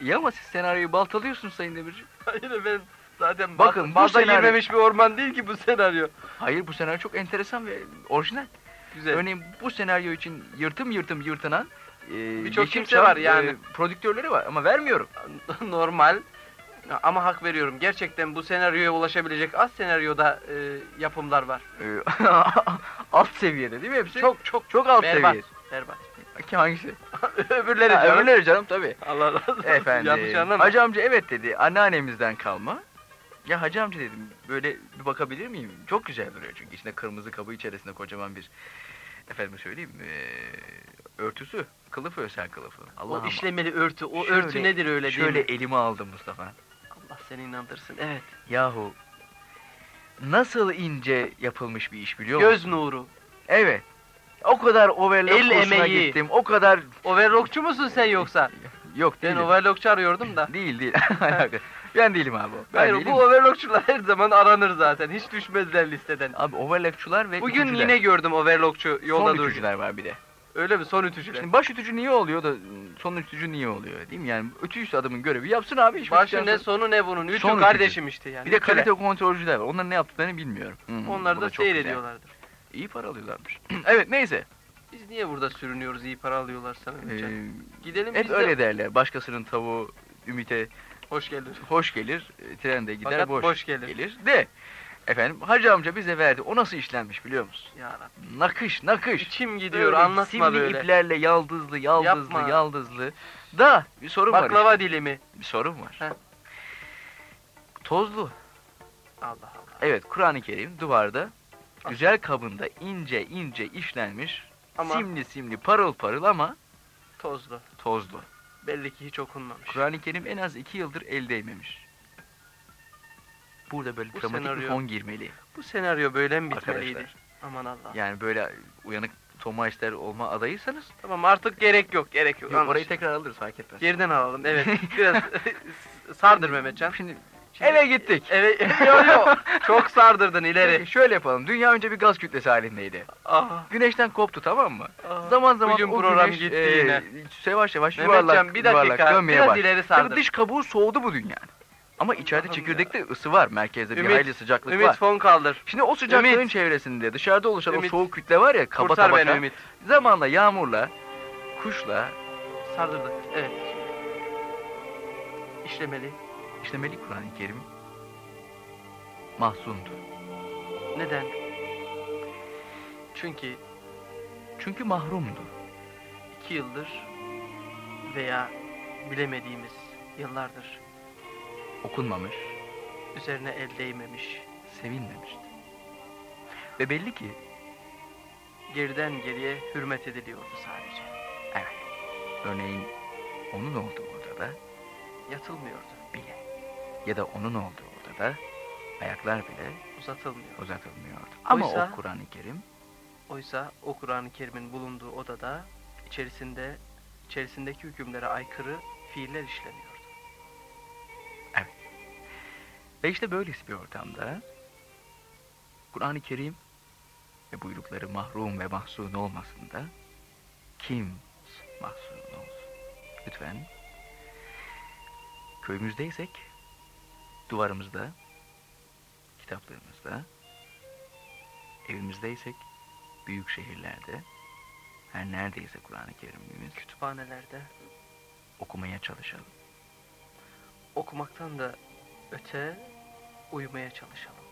İyi ama siz senaryoyu baltalıyorsunuz Sayın Demirci. Hayır efendim. Zaten Bakın, Bakın, bu senaryo- girmemiş bir orman değil ki bu senaryo. Hayır bu senaryo çok enteresan ve orijinal. Güzel. Örneğin bu senaryo için yırtım yırtım yırtınan eee Birçok Yeşilçam, kimse var yani. eee, prodüktörleri var ama vermiyorum. [laughs] Normal. Ama hak veriyorum. Gerçekten bu senaryoya ulaşabilecek az senaryoda e, yapımlar var. Eee, [laughs] alt seviyede değil mi hepsi? Çok çok çok alt berbat. seviye. Berbat. Ki hangisi? [laughs] Öbürleri Ha, canım. öbürleri canım tabii. Allah razı olsun. Efendim. Yanlış anlama. Hacı amca evet dedi. Anneannemizden kalma. Ya hacı amca dedim böyle bir bakabilir miyim? Çok güzel duruyor çünkü içinde kırmızı kabı içerisinde kocaman bir efendim söyleyeyim eee, örtüsü. Kılıfı özel kılıfı. Allah o işlemeli örtü. O Şöyle- örtü nedir öyle Şöyle değil mi? elime aldım Mustafa. Allah seni inandırsın. Evet. Yahu nasıl ince yapılmış bir iş biliyor musun? Göz nuru. Evet. O kadar overlock El kursuna emeği. gittim. O kadar Overlockçu musun sen yoksa? yok Ben değilim. overlockçu arıyordum da. Değil değil. [laughs] Ben değilim abi. Ben Hayır değilim. bu overlockçular her zaman aranır zaten. Hiç düşmezler listeden. Abi overlockçular ve Bugün ütücüler. yine gördüm overlockçu yolda Son durdu. ütücüler var bir de. Öyle mi? Son ütücüler. Şimdi baş ütücü niye oluyor da son ütücü niye oluyor değil mi? Yani ütücü adamın görevi yapsın abi. iş Başı bittikten ne sonu ne bunun. Ütü Son ütücü. kardeşim işte yani. Bir de Ütüle. kalite kontrolcüler var. Onların ne yaptıklarını bilmiyorum. Hmm, Onlar da seyrediyorlardır. İyi para alıyorlarmış. [clears throat] evet neyse. Biz niye burada sürünüyoruz iyi para alıyorlarsa Mehmetcan? Ee, Gidelim hep biz de. öyle derler. Başkasının tavuğu ümite Hoş geldin. hoş gelir, e, trende gider Fakat boş, boş gelir. gelir. De efendim hacı amca bize verdi. O nasıl işlenmiş biliyor musun? Ya Rabbi. Nakış, nakış. İçim gidiyor Böyle anlatma simli böyle. iplerle yaldızlı, yaldızlı, Yapma. yaldızlı. Da bir sorun var. Baklava işte. dilimi. Bir sorun var. Heh. Tozlu. Allah Allah. Evet Kur'an-ı Kerim duvarda güzel kabında ince ince işlenmiş. Ama- Simli simli parıl parıl ama Tozlu. tozlu. Belli ki hiç okunmamış. Kur'an-ı Kerim en az iki yıldır el değmemiş. Burada böyle Bu dramatik bir senaryo- fon girmeli. Bu senaryo böyle mi bitmeliydi? Arkadaşlar. Aman Allah. Yani böyle uyanık Toma ister olma adayıysanız Tamam artık gerek yok gerek yok. yok, orayı tekrar alırız fark etmez. Geriden alalım evet. [laughs] Biraz [laughs] sardır Mehmetcan. Şimdi- eve gittik. Evet [laughs] yok yok. Çok sardırdın ileri. Peki, şöyle yapalım. Dünya önce bir gaz kütlesi halindeydi. Ah, Güneşten koptu tamam mı? ah. Zaman zaman Bugün o program güneş gitti e, yine. yavaş yavaş yuvarlak, bir dakika, yuvarlak dönmeye biraz başladı. ileri Tabii sardır. dış kabuğu soğudu bu dünyanın. Ama içeride çekirdekte ısı var. Merkezde bir Ümit, hayli sıcaklık Ümit var. fon kaldır. Şimdi o sıcaklığın Ümit. çevresinde dışarıda oluşan Ümit. o soğuk kütle var ya kaba Kurtar tabaka. beni Ümit. Zamanla yağmurla, kuşla Sardırdı. Evet. İşlemeli. İşlemeli Kur'an-ı Kerim mahzundu. Neden? Çünkü Çünkü mahrumdu. iki yıldır veya bilemediğimiz yıllardır Okunmamış, üzerine el değmemiş, sevilmemişti. Ve belli ki geriden geriye hürmet ediliyordu sadece. örneğin onun olduğu odada Yatılmıyordu, ya da onun olduğu odada ayaklar bile uzatılmıyordu. uzatılmıyordu. Ama Oysa- o Kur'an-ı Kerim Oysa o Kur'an-ı Kerim'in bulunduğu odada içerisinde içerisindeki hükümlere aykırı fiiller işleniyordu. ve işte böylesi bir ortamda Kur'an-ı Kerim ve buyrukları mahrum ve mahzun olmasın da kim mahzun olsun? Lütfen köyümüzdeysek duvarımızda, kitaplarımızda, evimizdeysek büyük şehirlerde her neredeyse Kur'an-ı Kerim'imiz Kütüphanelerde okumaya çalışalım. okumaktan da öte uyumaya çalışalım.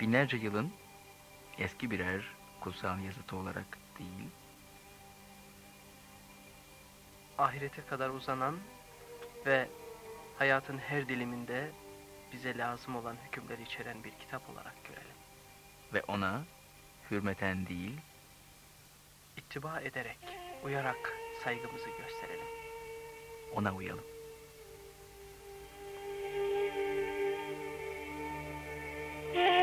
binlerce yılın eski birer kutsal yazıtı olarak değil, ahirete kadar uzanan ve hayatın her diliminde bize lazım olan hükümleri içeren bir kitap olarak görelim. ve ona hürmeten değil, İttiba ederek, uyarak saygımızı gösterelim. ona uyalım. Hayat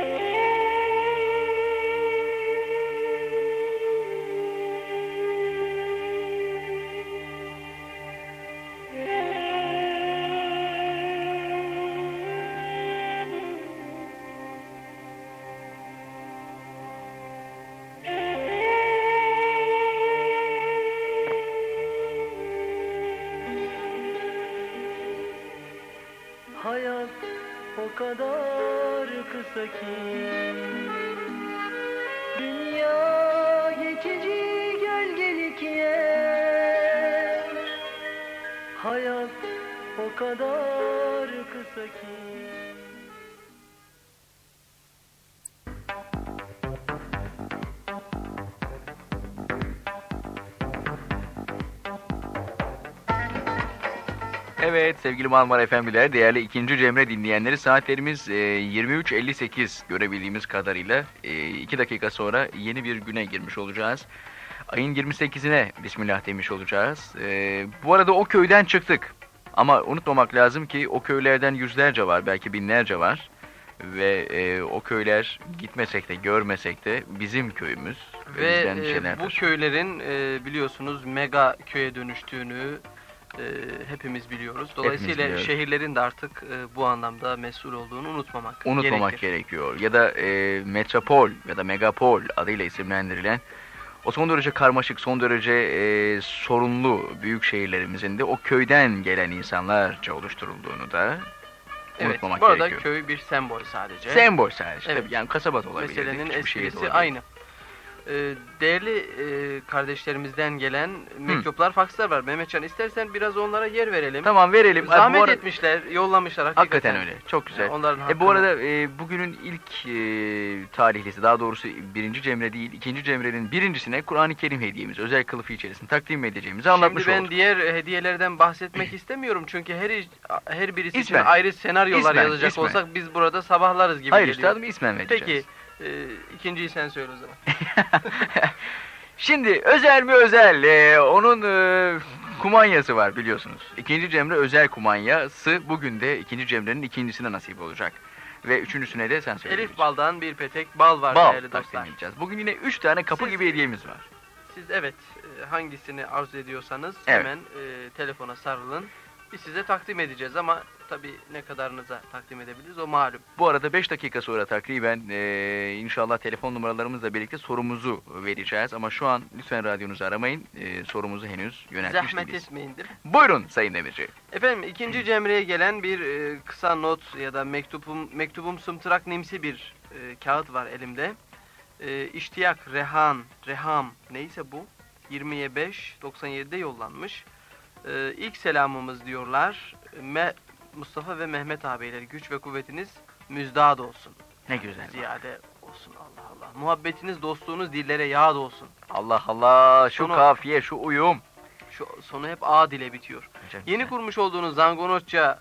Evet sevgili Marmara Efendiler, değerli ikinci Cemre dinleyenleri saatlerimiz e, 23.58 görebildiğimiz kadarıyla 2 dakika sonra yeni bir güne girmiş olacağız. Ayın 28'ine Bismillah demiş olacağız. E, bu arada o köyden çıktık. Ama unutmamak lazım ki o köylerden yüzlerce var, belki binlerce var. Ve e, o köyler gitmesek de görmesek de bizim köyümüz. Ve e, bu köylerin e, biliyorsunuz mega köye dönüştüğünü e, hepimiz biliyoruz. Dolayısıyla biliyoruz. şehirlerin de artık e, bu anlamda mesul olduğunu unutmamak, unutmamak gerekir. gerekiyor. Ya da e, metropol ya da megapol adıyla isimlendirilen o son derece karmaşık, son derece e, sorunlu büyük şehirlerimizin de o köyden gelen insanlarca oluşturulduğunu da Evet. unutmamak Bu arada gerekiyor. köy bir sembol sadece. Sembol sadece. Evet. Tabii yani kasaba da olabilir. Meselenin esprisi aynı. Ee, değerli e, kardeşlerimizden gelen mektuplar, fakslar var. Mehmetcan istersen biraz onlara yer verelim. Tamam verelim. Zahmet arada- etmişler, yollamışlar hakikaten. Hakikaten öyle. Çok güzel. Onların E, bu hakkını- arada e, bugünün ilk e, tarihlisi daha doğrusu birinci Cemre değil ikinci Cemre'nin birincisine Kur'an-ı Kerim hediyemiz özel kılıfı içerisinde takdim edeceğimizi anlatmış Şimdi ben olduk. diğer hediyelerden bahsetmek [clears throat] istemiyorum çünkü her her birisi İsmen. için ayrı senaryolar İsmen, yazacak ismen. olsak biz burada sabahlarız gibi Hayır geliyor. üstadım ismen vereceğiz. Peki, e, ikinciyi sen söyle o zaman. [laughs] Şimdi özel mi özel? e, onun e, kumanyası var biliyorsunuz. İkinci Cemre özel kumanyası bugün de ikinci Cemre'nin ikincisine nasip olacak. Ve üçüncüsüne de sen söyle. Elif baldan bir petek bal var Bal değerli dostlar. edeceğiz. Bugün yine üç tane kapı Siz- gibi hediyemiz var. Siz evet e, hangisini arzu ediyorsanız Evet. hemen e, telefona sarılın. Biz size takdim edeceğiz ama tabii ne kadarınıza takdim edebiliriz o malum. Bu arada 5 dakika sonra takriben e, inşallah telefon numaralarımızla birlikte sorumuzu vereceğiz. Ama şu an lütfen radyonuzu aramayın. E, sorumuzu henüz yöneltmiş Zahmet değiliz. etmeyin değil mi? Buyurun Sayın Demirci. Efendim ikinci cemreye gelen bir e, kısa not ya da mektubum mektubum sımtırak nimsi bir e, kağıt var elimde. E, iştiyak, rehan, reham neyse bu 20'ye 5 97'de yollanmış. E, ilk selamımız diyorlar. Me, Mustafa ve Mehmet ağabeyler güç ve kuvvetiniz müzdad olsun. Ne güzel. Ziyade olsun Allah Allah. Muhabbetiniz, dostluğunuz dillere yağ olsun. Allah Allah şu Sonu- kafiye şu uyum. Şu sonu hep A dile bitiyor. Yeni kurmuş olduğunuz Zangonotça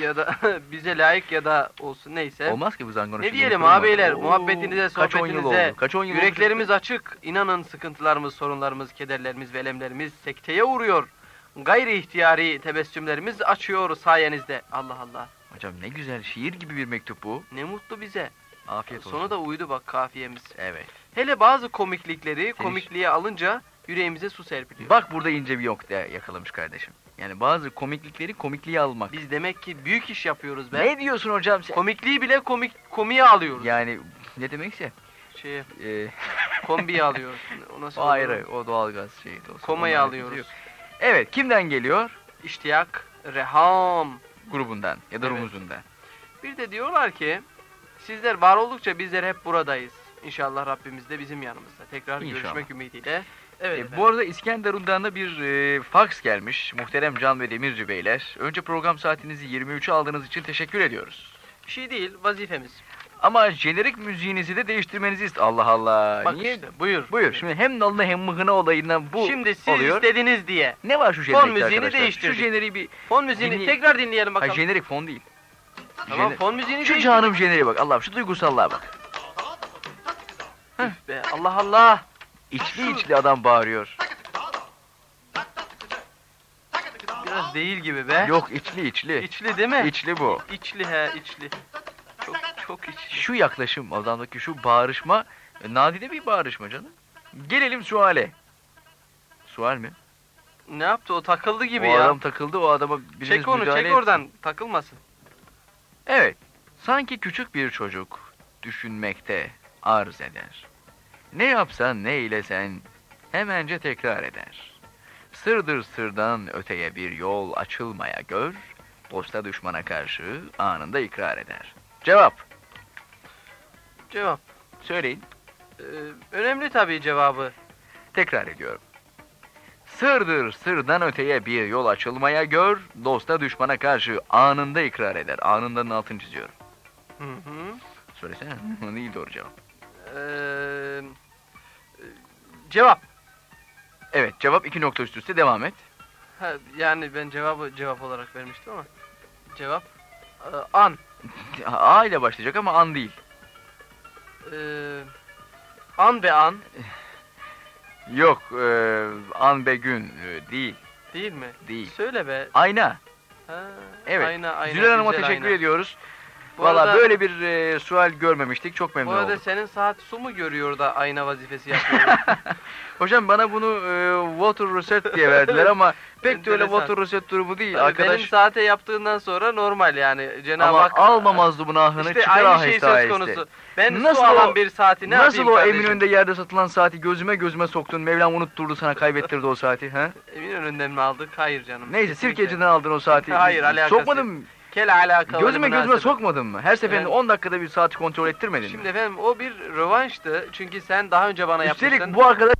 ya da [laughs] bize layık ya da olsun neyse. Olmaz ki bu zangonuş. Ne diyelim ağabeyler, muhabbetinize, Kaç on yıl sohbetinize, oldu? Kaç on yıl oldu? Yüreklerimiz açık. İnanın sıkıntılarımız, sorunlarımız, kederlerimiz ve elemlerimiz sekteye uğruyor. Gayri ihtiyari tebessümlerimiz açıyor sayenizde. Allah Allah. Hocam ne güzel şiir gibi bir mektup bu. Ne mutlu bize. Afiyet olsun. Sonu da uydu bak kafiyemiz. Evet. Hele bazı komiklikleri komikliğe alınca yüreğimize su serpiliyor. Bak burada ince bir nokta yakalamış kardeşim. Yani bazı komiklikleri komikliğe almak. Biz demek ki büyük iş yapıyoruz be. Ne diyorsun hocam sen? Komikliği bile komik komiye alıyoruz. Yani ne demekse? Şey, Ee, kombiye [laughs] alıyoruz. O nasıl olur? hayır o doğalgaz şeyi de Onunla alıyoruz. yok. Evet kimden geliyor? İştiyak, reham. Grubundan ya da Evet. rumuzundan. Bir de diyorlar ki sizler var oldukça bizler hep buradayız. İnşallah Rabbimiz de bizim yanımızda. Tekrar İnşallah. görüşmek ümidiyle. Evet. E, bu arada İskenderun'dan da bir e, fax gelmiş. Muhterem Can ve Demirci Beyler. Önce program saatinizi 23'e aldığınız için teşekkür ediyoruz. bir şey değil vazifemiz. Ama jenerik müziğinizi de değiştirmenizi ist. Allah Allah. Bak Niye? işte buyur. Buyur. Şimdi hem nalına hem mıhına olayından bu Şimdi siz oluyor. istediniz diye. Ne var şu jenerikte müziğini arkadaşlar? değiştirdik. Şu jeneriği bir... Fon müziğini Dinley- tekrar dinleyelim bakalım. jenerik fon değil. tamam jener- fon müziğini Şu değiştirdik. canım jeneriğe bak. Allah'ım şu duygusallığa bak. Be, Allah Allah. İçli içli adam bağırıyor. Biraz değil gibi be. Yok içli içli. İçli değil mi? İçli bu. İçli he içli. Çok içli. Şu yaklaşım adamdaki şu bağırışma e, nadide bir bağırışma canım. Gelelim suale. Sual mi? Ne yaptı o takıldı gibi o ya. adam takıldı o adama biriniz çek onu çek etsin. oradan takılmasın. Evet. Sanki küçük bir çocuk düşünmekte arz eder. Ne yapsan ne eylesen hemence tekrar eder. Sırdır sırdan öteye bir yol açılmaya gör, dosta düşmana karşı anında ikrar eder. Cevap. Cevap. Söyleyin. Ee, önemli tabii cevabı. Tekrar ediyorum. Sırdır sırdan öteye bir yol açılmaya gör, dosta düşmana karşı anında ikrar eder. Anındanın altını çiziyorum. Hı hı. Söylesene. [laughs] Değil doğru cevap. Ee, e, cevap. Evet cevap iki nokta üst üste devam et. Ha, yani ben cevabı cevap olarak vermiştim ama. Cevap. e, an. [laughs] A ile başlayacak ama an değil. Ee, an be an. Yok e, an be gün e, değil. Değil mi? Değil. Söyle be. Ayna. Ha, Evet. Ayna, ayna, Zülal Hanım'a güzel teşekkür ayna. ediyoruz. Bu Valla böyle bir e, sual görmemiştik. Çok Bu memnun arada oldum. senin saat su mu görüyor da ayna vazifesi yapıyor? [laughs] Hocam bana bunu e, water reset diye verdiler ama [laughs] pek de öyle water reset durumu değil. Tabii Arkadaş Benim saate yaptığından sonra normal yani. Cenab-ı ama Hak alma mazlumun ahını işte çıkar aynı şey aheste söz konusu. Ben Nasıl su alan o- bir saati ne Nasıl o kardeşim? Eminönü'nde yerde satılan saati gözüme gözüme soktun? Mevlam unutturdu sana kaybettirdi o saati. ha? Eminönü'nden mi aldık? Hayır canım. Neyse kesinlikle. sirkeciden aldın o saati. Hayır, alakası Sokmadın mı? Kel alakalı. Gözüme gözüme sokmadın mı? Her seferinde Evet. 10 dakikada bir saati kontrol ettirmedin mi? Şimdi efendim o bir rövanştı. Çünkü sen daha önce bana Üstelik yapmıştın. bu arkadaş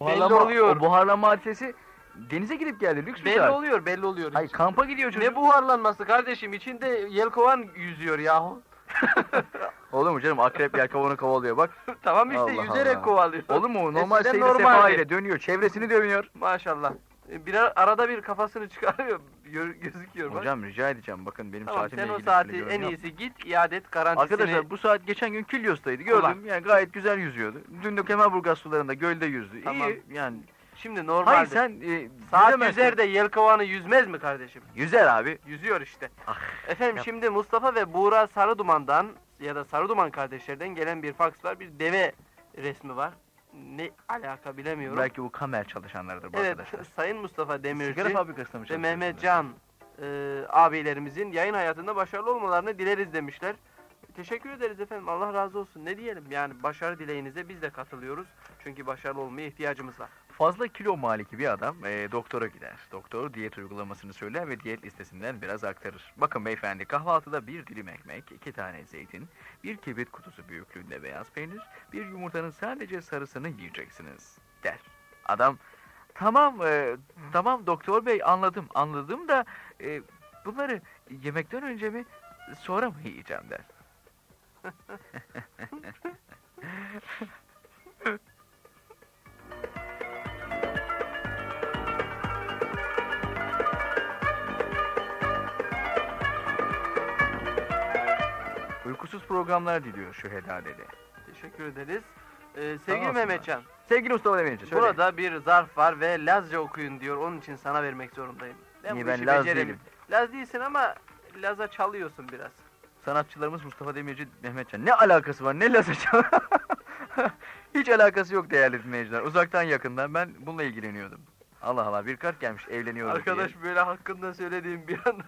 Belli buharlama, oluyor. o buharlama hadisesi denize gidip geldi lüks bir belli saat. oluyor, belli oluyor. Hayır kampa gidiyor çocuk. Ne buharlanması kardeşim? İçinde yelkovan yüzüyor yahu. [laughs] Olur mu canım akrep yelkovanı kovalıyor bak. [laughs] tamam işte Allah yüzerek Allah. kovalıyor. Olur mu? Normal normaldi. sefa ile dönüyor. Çevresini dönüyor. Maşallah. E, Bir ara- arada bir kafasını çıkarıyor, gözüküyor bak. Hocam rica edeceğim bakın benim tamam saatimle sen o ilgili saati en iyisi git iade et garantisini. Arkadaşlar bu saat geçen gün Kilyos'taydı gördüm. Ulan. Yani gayet güzel yüzüyordu. Dün de Kemerburgaz sularında gölde yüzdü. Tamam. İyi yani. Şimdi normalde Hayır sen e, saat yüzemezsin. yüzer de yelkovanı yüzmez mi kardeşim? Yüzer abi. Yüzüyor işte. Ah, Efendim yap. şimdi Mustafa ve Buğra Sarıduman'dan ya da Sarıduman kardeşlerden gelen bir faks var. Bir deve resmi var. Ne alaka bilemiyorum. Belki bu kamer çalışanlarıdır bu evet, arkadaşlar. [laughs] Sayın Mustafa Demirci ve? Mehmet Can e, abilerimizin yayın hayatında başarılı olmalarını dileriz demişler. Teşekkür ederiz efendim. Allah razı olsun. Ne diyelim yani başarı dileğinize biz de katılıyoruz. Çünkü başarılı olmaya ihtiyacımız var. Fazla kilo maliki bir adam e, doktora gider. Doktor diyet uygulamasını söyler ve diyet listesinden biraz aktarır. Bakın beyefendi kahvaltıda bir dilim ekmek, iki tane zeytin, bir kibrit kutusu büyüklüğünde beyaz peynir, bir yumurtanın sadece sarısını yiyeceksiniz der. Adam tamam e, tamam doktor bey anladım anladım da e, bunları yemekten önce mi sonra mı yiyeceğim der. [laughs] Uykusuz programlar diliyor şu Heda dedi. Teşekkür ederiz. Ee, sevgili olsunlar. Mehmetcan, Sevgili Mustafa Demirci söyle. burada bir zarf var ve Lazca okuyun diyor. Onun için sana vermek zorundayım. Ben Niye bu ben işi Laz beceremem. değilim. Laz değilsin ama Laz'a çalıyorsun biraz. Sanatçılarımız Mustafa Demirci, Mehmetcan. Ne alakası var? Ne lafı [laughs] Hiç alakası yok değerli dinleyiciler. Uzaktan yakından ben bununla ilgileniyordum. Allah Allah bir kart gelmiş evleniyoruz Arkadaş diye. böyle hakkında söylediğim bir anda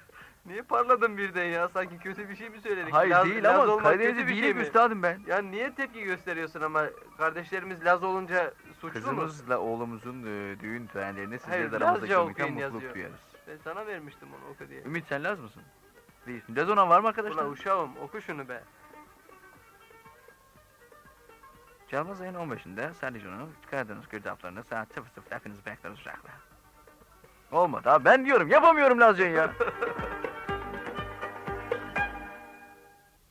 niye parladın birden ya? Sanki kötü bir şey mi söyledik? Hayır Laz- değil Laz ama kötü bir değilim şey üstadım ben. Ya niye tepki gösteriyorsun ama kardeşlerimiz Laz olunca suçlu mu? Kızımızla oğlumuzun e, düğün sizleri de aramızda okuyun mutluluk yazıyor. duyarız. Ben sana vermiştim onu oku diye. Ümit sen Laz mısın? Değilsin. Laz olan var mı arkadaşlar? Ulan uşağım oku şunu be. Çalmaz ayın 15'inde sadece onu Karadeniz girdaplarını saat 00'da hepiniz bekleriz uçakla. Olmadı abi ben diyorum yapamıyorum Lazca'yı ya.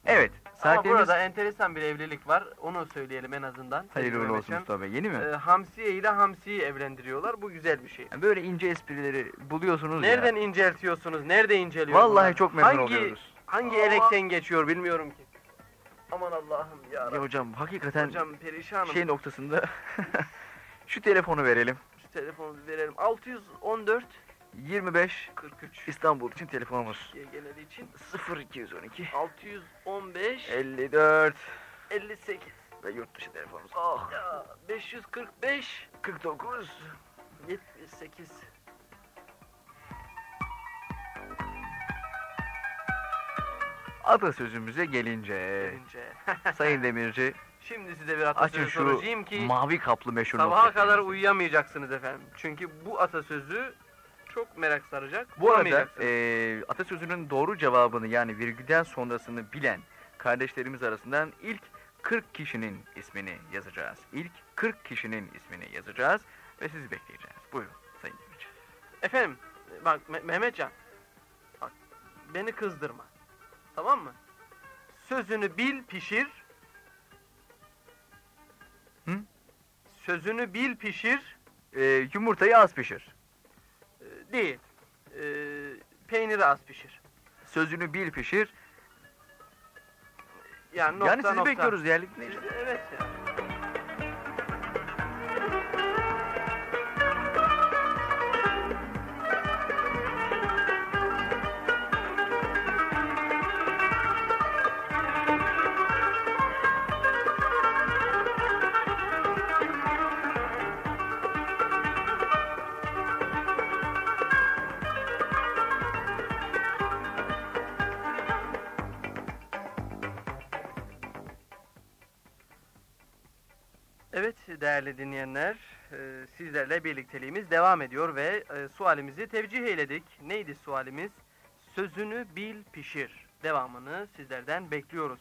evet Ama saatlerimiz burada enteresan bir evlilik var. Onu söyleyelim en azından. hayırlı uğurlu olsun. Mustafa Bey yeni mi? Ee, Hamsiye ile Hamsi'yi evlendiriyorlar. Bu güzel bir şey. Yani böyle ince esprileri buluyorsunuz Nereden ya. inceltiyorsunuz? Nerede inceliyor Vallahi bunlar? çok memnun hangi, oluyoruz. Hangi Ama- elekten geçiyor bilmiyorum ki. Aman Allah'ım ya. Ya hocam hakikaten Hocam perişanım. şey noktasında [laughs] şu telefonu verelim. Şu telefonu bir verelim. 614 25 43 İstanbul için telefonumuz. diye genel için 0212 615 54 58 ve yurt dışı telefonumuz. Ah ya 545 49 78 Atasözümüze gelince. Gelince. [laughs] Sayın Demirci Şimdi size bir açın atasözü şu soracağım ki mavi kaplı meşhur sabaha noktasını. kadar uyuyamayacaksınız efendim. Çünkü bu atasözü çok merak saracak. Bu arada Bulamayacaksınız. eee atasözünün doğru cevabını yani virgülden sonrasını bilen kardeşlerimiz arasından ilk 40 kişinin ismini yazacağız. İlk 40 kişinin ismini yazacağız ve sizi bekleyeceğiz. Buyurun Sayın Demirci. Efendim bak Me- Mehmetcan. Bak beni kızdırma. Tamam mı? Sözünü bil pişir. Sözünü bil pişir. Eee, yumurtayı az pişir. e, değil. E, peyniri az pişir. Sözünü bil pişir. Yani nokta yani sizi nokta. bekliyoruz dinleyiciler. Evet ya. Değerli dinleyenler, e, sizlerle birlikteliğimiz devam ediyor ve e, sualimizi tevcih eyledik. Neydi sualimiz? Sözünü bil pişir. Devamını sizlerden bekliyoruz.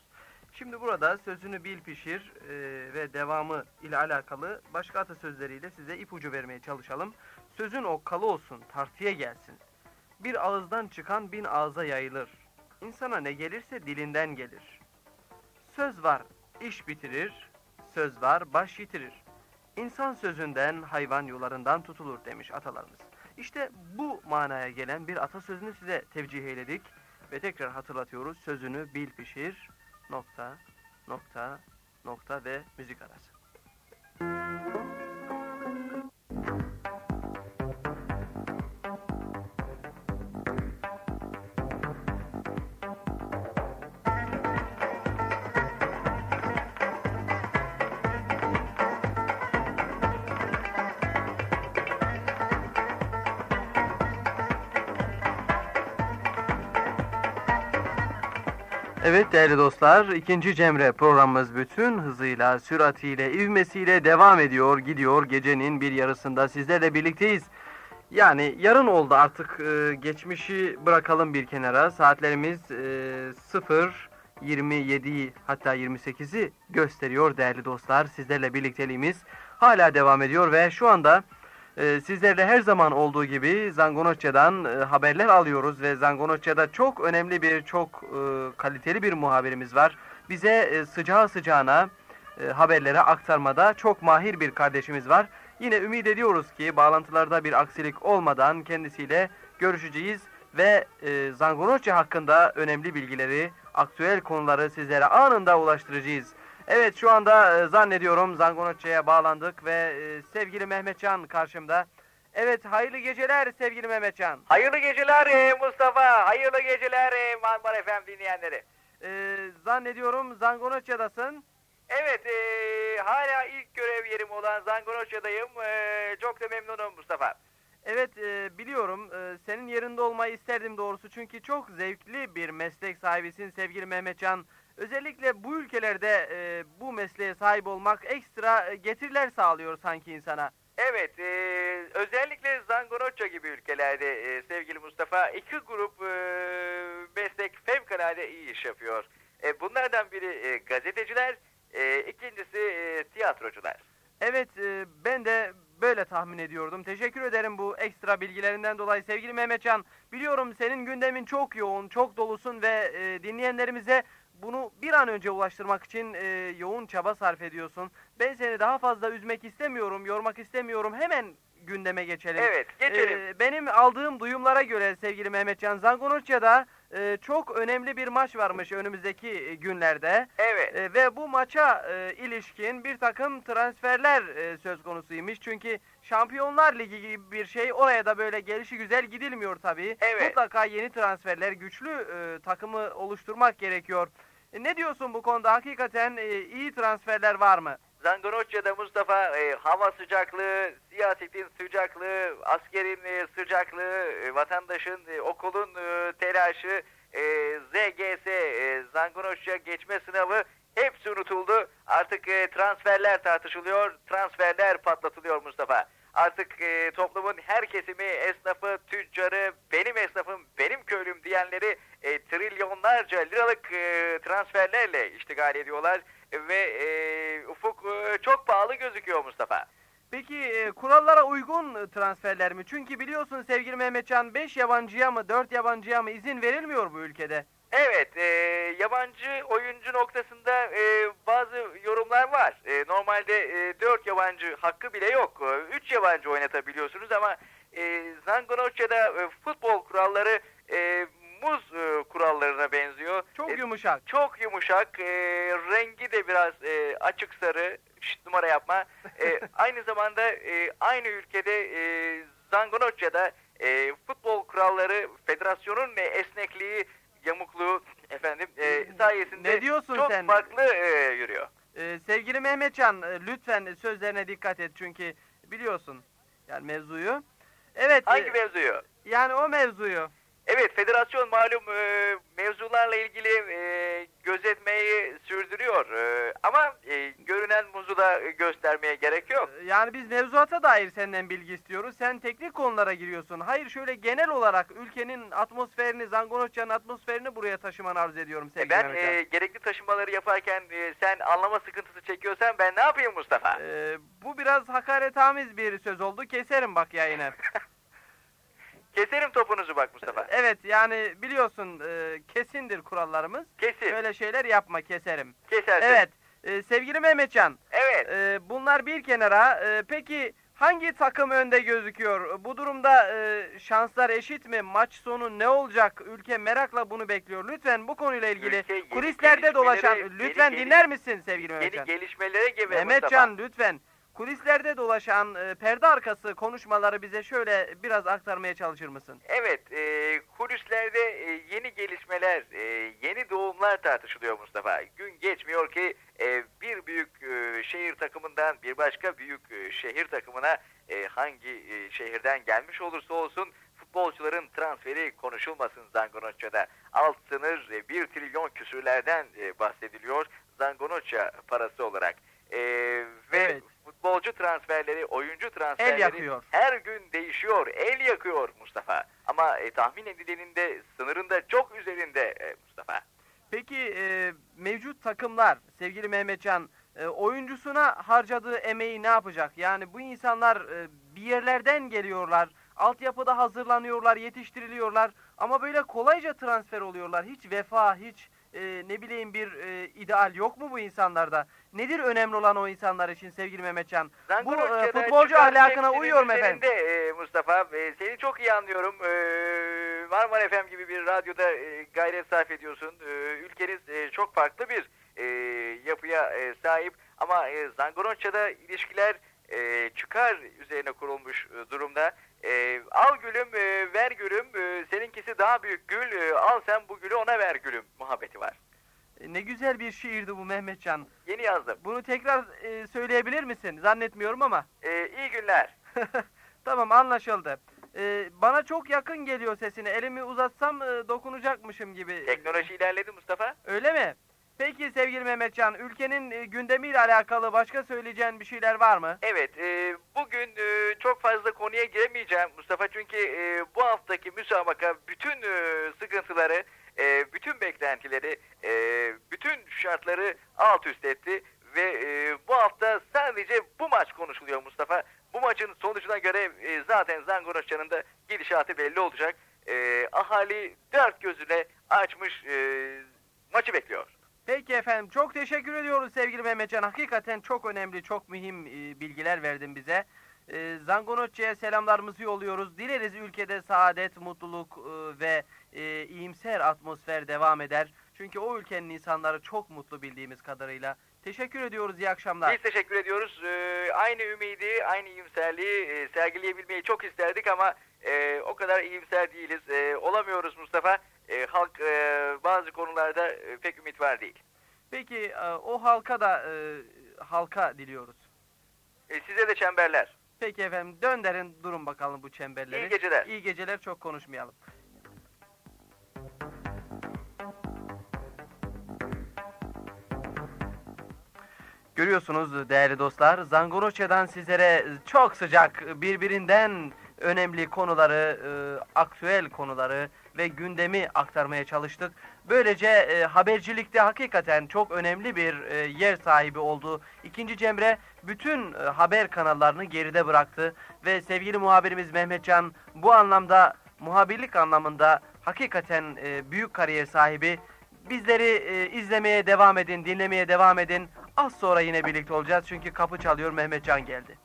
Şimdi burada sözünü bil pişir e, ve devamı ile alakalı başka atasözleriyle size ipucu vermeye çalışalım. Sözün okkalı olsun, tartıya gelsin. Bir ağızdan çıkan bin ağza yayılır. İnsana ne gelirse dilinden gelir. Söz var, iş bitirir. Söz var, baş yitirir. İnsan sözünden, hayvan yularından tutulur demiş atalarımız. İşte bu manaya gelen bir atasözünü size tevcih eyledik ve tekrar hatırlatıyoruz. Sözünü bil pişir, nokta, nokta, nokta ve müzik arası. Evet değerli dostlar, ikinci Cemre programımız bütün hızıyla, süratiyle, ivmesiyle devam ediyor, gidiyor. Gecenin bir yarısında sizlerle birlikteyiz. Yani yarın oldu artık e, geçmişi bırakalım bir kenara. Saatlerimiz e, 0, 27 hatta 28'i gösteriyor değerli dostlar. Sizlerle birlikteliğimiz hala devam ediyor ve şu anda e, sizlerle her zaman olduğu gibi Zangonoçya'dan e, haberler alıyoruz ve Zangonoçya'da çok önemli bir, çok e, kaliteli bir muhabirimiz var. Bize e, sıcağı sıcağına haberlere aktarmada çok mahir bir kardeşimiz var. Yine ümit ediyoruz ki bağlantılarda bir aksilik olmadan kendisiyle görüşeceğiz ve e, Zangonoçya hakkında önemli bilgileri, aktüel konuları sizlere anında ulaştıracağız. Evet şu anda e, zannediyorum Zangonoçya'ya bağlandık ve e, sevgili Mehmetcan karşımda. Evet hayırlı geceler sevgili Mehmetcan. Hayırlı geceler e, Mustafa, hayırlı geceler Marmara FM dinleyenleri. E, zannediyorum Zangonoçya'dasın. Evet, e, hala ilk görev yerim olan Zangonoçya'dayım. E, çok da memnunum Mustafa. Evet e, biliyorum e, senin yerinde olmayı isterdim doğrusu çünkü çok zevkli bir meslek sahibisin sevgili Mehmetcan. Özellikle bu ülkelerde e, bu mesleğe sahip olmak ekstra e, getiriler sağlıyor sanki insana. Evet, e, özellikle Zangonoçya gibi ülkelerde e, sevgili Mustafa iki grup e, meslek fevkalade iyi iş yapıyor. E, bunlardan biri e, gazeteciler, e, ikincisi e, tiyatrocular. Evet e, ben de böyle tahmin ediyordum. Teşekkür ederim bu ekstra bilgilerinden dolayı sevgili Mehmetcan. Biliyorum senin gündemin çok yoğun, çok dolusun ve e, dinleyenlerimize bunu bir an önce ulaştırmak için e, yoğun çaba sarf ediyorsun. Ben seni daha fazla üzmek istemiyorum, yormak istemiyorum. Hemen gündeme geçelim. Evet, geçelim. Ee, benim aldığım duyumlara göre sevgili Mehmetcan Zangonoçya'da e, çok önemli bir maç varmış önümüzdeki e, günlerde. Evet. E, ve bu maça e, ilişkin bir takım transferler e, söz konusuymuş. Çünkü Şampiyonlar Ligi gibi bir şey oraya da böyle gelişi güzel gidilmiyor tabii. Evet. Mutlaka yeni transferler, güçlü e, takımı oluşturmak gerekiyor. E, ne diyorsun bu konuda? Hakikaten e, iyi transferler var mı? Zangonoçya'da Mustafa e, hava sıcaklığı, siyasetin sıcaklığı, askerin e, sıcaklığı, e, vatandaşın, e, okulun e, telaşı, e, ZGS, e, Zangonoçya geçme sınavı hepsi unutuldu. Artık e, transferler tartışılıyor, transferler patlatılıyor Mustafa. Artık e, toplumun her kesimi, esnafı, tüccarı, benim esnafım, benim köylüm diyenleri e, trilyonlarca liralık e, transferlerle iştigal ediyorlar ve e, ufuk e, çok pahalı gözüküyor Mustafa. Peki e, kurallara uygun transferler mi? Çünkü biliyorsun sevgili Mehmetcan 5 yabancıya mı 4 yabancıya mı izin verilmiyor bu ülkede. Evet, e, yabancı oyuncu noktasında e, bazı yorumlar var. E, normalde e, 4 yabancı hakkı bile yok. 3 yabancı oynatabiliyorsunuz ama e, Zangonoçya'da e, futbol kuralları e, muz e, kurallarına benziyor. Çok E, yumuşak. Çok yumuşak, e, rengi de biraz e, açık sarı, Şşt, numara yapma. E, [laughs] aynı zamanda e, aynı ülkede e, Zangonoçya'da e, futbol kuralları, federasyonun e, esnekliği, yamukluğu efendim e, sayesinde Ne diyorsun çok sen? farklı e, yürüyor. E, sevgili Mehmetcan e, lütfen sözlerine dikkat et çünkü biliyorsun yani mevzuyu. Evet. Hangi e, mevzuyu? Yani o mevzuyu. Evet, federasyon malum e, mevzularla ilgili e, gözetmeyi sürdürüyor. E, ama e, görünen muzu da göstermeye gerek yok. Yani biz mevzuata dair senden bilgi istiyoruz. Sen teknik konulara giriyorsun. Hayır şöyle genel olarak ülkenin atmosferini, Zangonoçya'nın atmosferini buraya taşımanı arzu ediyorum E, sevgili ben Mehmetcan. e, gerekli taşımaları yaparken e, sen anlama sıkıntısı çekiyorsan ben ne yapayım Mustafa? Ee, bu biraz hakaretamiz bir söz oldu. Keserim bak yayını. [laughs] Keserim topunuzu bak Mustafa. [laughs] evet yani biliyorsun e, kesindir kurallarımız. Kesin. Böyle şeyler yapma keserim. Kesersin. Evet e, sevgili Mehmetcan Evet. e, bunlar bir kenara. E, peki hangi takım önde gözüküyor? Bu durumda e, şanslar eşit mi? Maç sonu ne olacak? Ülke merakla bunu bekliyor. Lütfen bu konuyla ilgili Ülke kulislerde dolaşan lütfen yeni dinler misin sevgili Yeni Mehmetcan? gelişmelere gibi. Mehmetcan lütfen kulislerde dolaşan e, perde arkası konuşmaları bize şöyle biraz aktarmaya çalışır mısın? Evet, e, kulislerde e, yeni gelişmeler, e, yeni doğumlar tartışılıyor Mustafa. Gün geçmiyor ki e, bir büyük e, şehir takımından bir başka büyük e, şehir takımına e, hangi e, şehirden gelmiş olursa olsun futbolcuların transferi konuşulmasın Zangonoçya'da. Alt sınır e, 1 trilyon küsürlerden e, bahsediliyor Zangonoçya parası olarak. E, ve Evet. futbolcu transferleri, oyuncu transferleri yakıyor. her gün değişiyor, el yakıyor Mustafa. Ama e, tahmin edilenin de sınırında çok üzerinde e, Mustafa. Peki e, mevcut takımlar sevgili Mehmetcan e, oyuncusuna harcadığı emeği ne yapacak? Yani bu insanlar e, bir yerlerden geliyorlar. Altyapıda hazırlanıyorlar, yetiştiriliyorlar ama böyle kolayca transfer oluyorlar. Hiç vefa, hiç e, ne bileyim bir e, ideal yok mu bu insanlarda? Nedir önemli olan o insanlar için sevgili Mehmetcan? Bu e, futbolcu ahlakına uyuyor mu efendim? e, Mustafa, e, seni çok iyi anlıyorum. E, Marmara FM gibi bir radyoda e, gayret sarf ediyorsun. E, ülkeniz e, çok farklı bir e, yapıya e, sahip. Ama e, Zangonoçya'da ilişkiler e, çıkar üzerine kurulmuş e, durumda. E, al gülüm, e, ver gülüm. E, seninkisi daha büyük gül. E, al sen bu gülü ona ver gülüm. Muhabbeti var. Ne güzel bir şiirdi bu Mehmetcan. Yeni yazdım. Bunu tekrar e, söyleyebilir misin? Zannetmiyorum ama. E, iyi günler. [laughs] tamam anlaşıldı. Ee, bana çok yakın geliyor sesini. Elimi uzatsam e, dokunacakmışım gibi. Teknoloji ilerledi Mustafa. Öyle mi? Peki sevgili Mehmetcan, ülkenin e, gündemiyle alakalı başka söyleyeceğin bir şeyler var mı? Evet, e, bugün e, çok fazla konuya giremeyeceğim Mustafa çünkü e, bu haftaki müsabaka bütün e, sıkıntıları, e, bütün beklentileri, e, bütün şartları alt üst etti ve e, bu hafta sadece bu maç konuşuluyor Mustafa. Bu maçın sonucuna göre e, zaten Zangonoçya'nın da gidişatı belli olacak. E, ahali dört gözüyle açmış e, maçı bekliyor. Peki efendim, çok teşekkür ediyoruz sevgili Mehmetcan. Hakikaten çok önemli, çok mühim e, bilgiler verdin bize. E, Zangonoçya'ya selamlarımızı yolluyoruz. Dileriz ülkede saadet, mutluluk e, ve e, iyimser atmosfer devam eder. Çünkü o ülkenin insanları çok mutlu bildiğimiz kadarıyla. Teşekkür ediyoruz, iyi akşamlar. Biz teşekkür ediyoruz. Ee, aynı ümidi, aynı iyimserliği e, sergileyebilmeyi çok isterdik ama e, o kadar iyimser değiliz. E, olamıyoruz Mustafa. E, halk e, bazı konularda e, pek ümit var değil. Peki e, o halka da e, halka diliyoruz. E, size de çemberler. Peki efendim dönderin durun bakalım bu çemberleri. İyi geceler. İyi geceler çok konuşmayalım. Görüyorsunuz değerli dostlar Zangoroçya'dan sizlere çok sıcak birbirinden önemli konuları, e, aktüel konuları ve gündemi aktarmaya çalıştık. Böylece e, habercilikte hakikaten çok önemli bir e, yer sahibi oldu. İkinci Cemre bütün e, haber kanallarını geride bıraktı ve sevgili muhabirimiz Mehmetcan bu anlamda muhabirlik anlamında hakikaten e, büyük kariyer sahibi. Bizleri e, izlemeye devam edin, dinlemeye devam edin. Az sonra yine birlikte olacağız çünkü kapı çalıyor Mehmetcan geldi.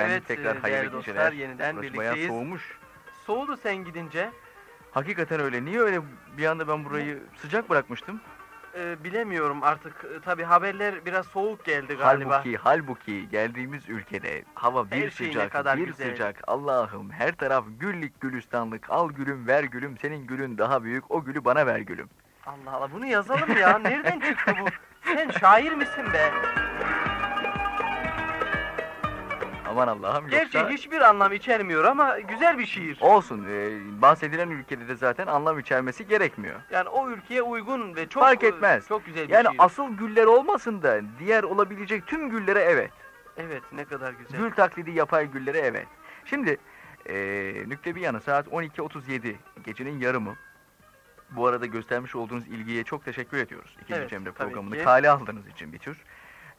Efendim Evet, tekrar e, hayırlı geceler. yeniden birlikteyiz. soğumuş. Soğudu sen gidince. Hakikaten öyle. Niye öyle bir anda ben burayı sıcak bırakmıştım? e, bilemiyorum artık. E, tabii haberler biraz soğuk geldi galiba. Halbuki, halbuki geldiğimiz ülkede hava bir Her ne sıcak, kadar bir güzel. sıcak. Allah'ım her taraf güllük gülistanlık. Al gülüm, ver gülüm. Senin gülün daha büyük. O gülü bana ver gülüm. Allah Allah bunu yazalım ya. Nereden çıktı bu? Sen şair misin be? Aman Allah'ım Gerçi yoksa... hiçbir anlam içermiyor ama güzel bir şiir. Olsun. e, bahsedilen ülkede de zaten anlam içermesi gerekmiyor. Yani o ülkeye uygun ve çok Fark etmez. Çok güzel bir Yani şiir. asıl güller olmasın da diğer olabilecek tüm güllere evet. Evet ne kadar güzel. Gül taklidi yapay güllere evet. Şimdi e, nükte bir yana saat 12.37 gecenin yarımı. Bu arada göstermiş olduğunuz ilgiye çok teşekkür ediyoruz. İkinci Evet, Cemre programını kale aldığınız için bir tür.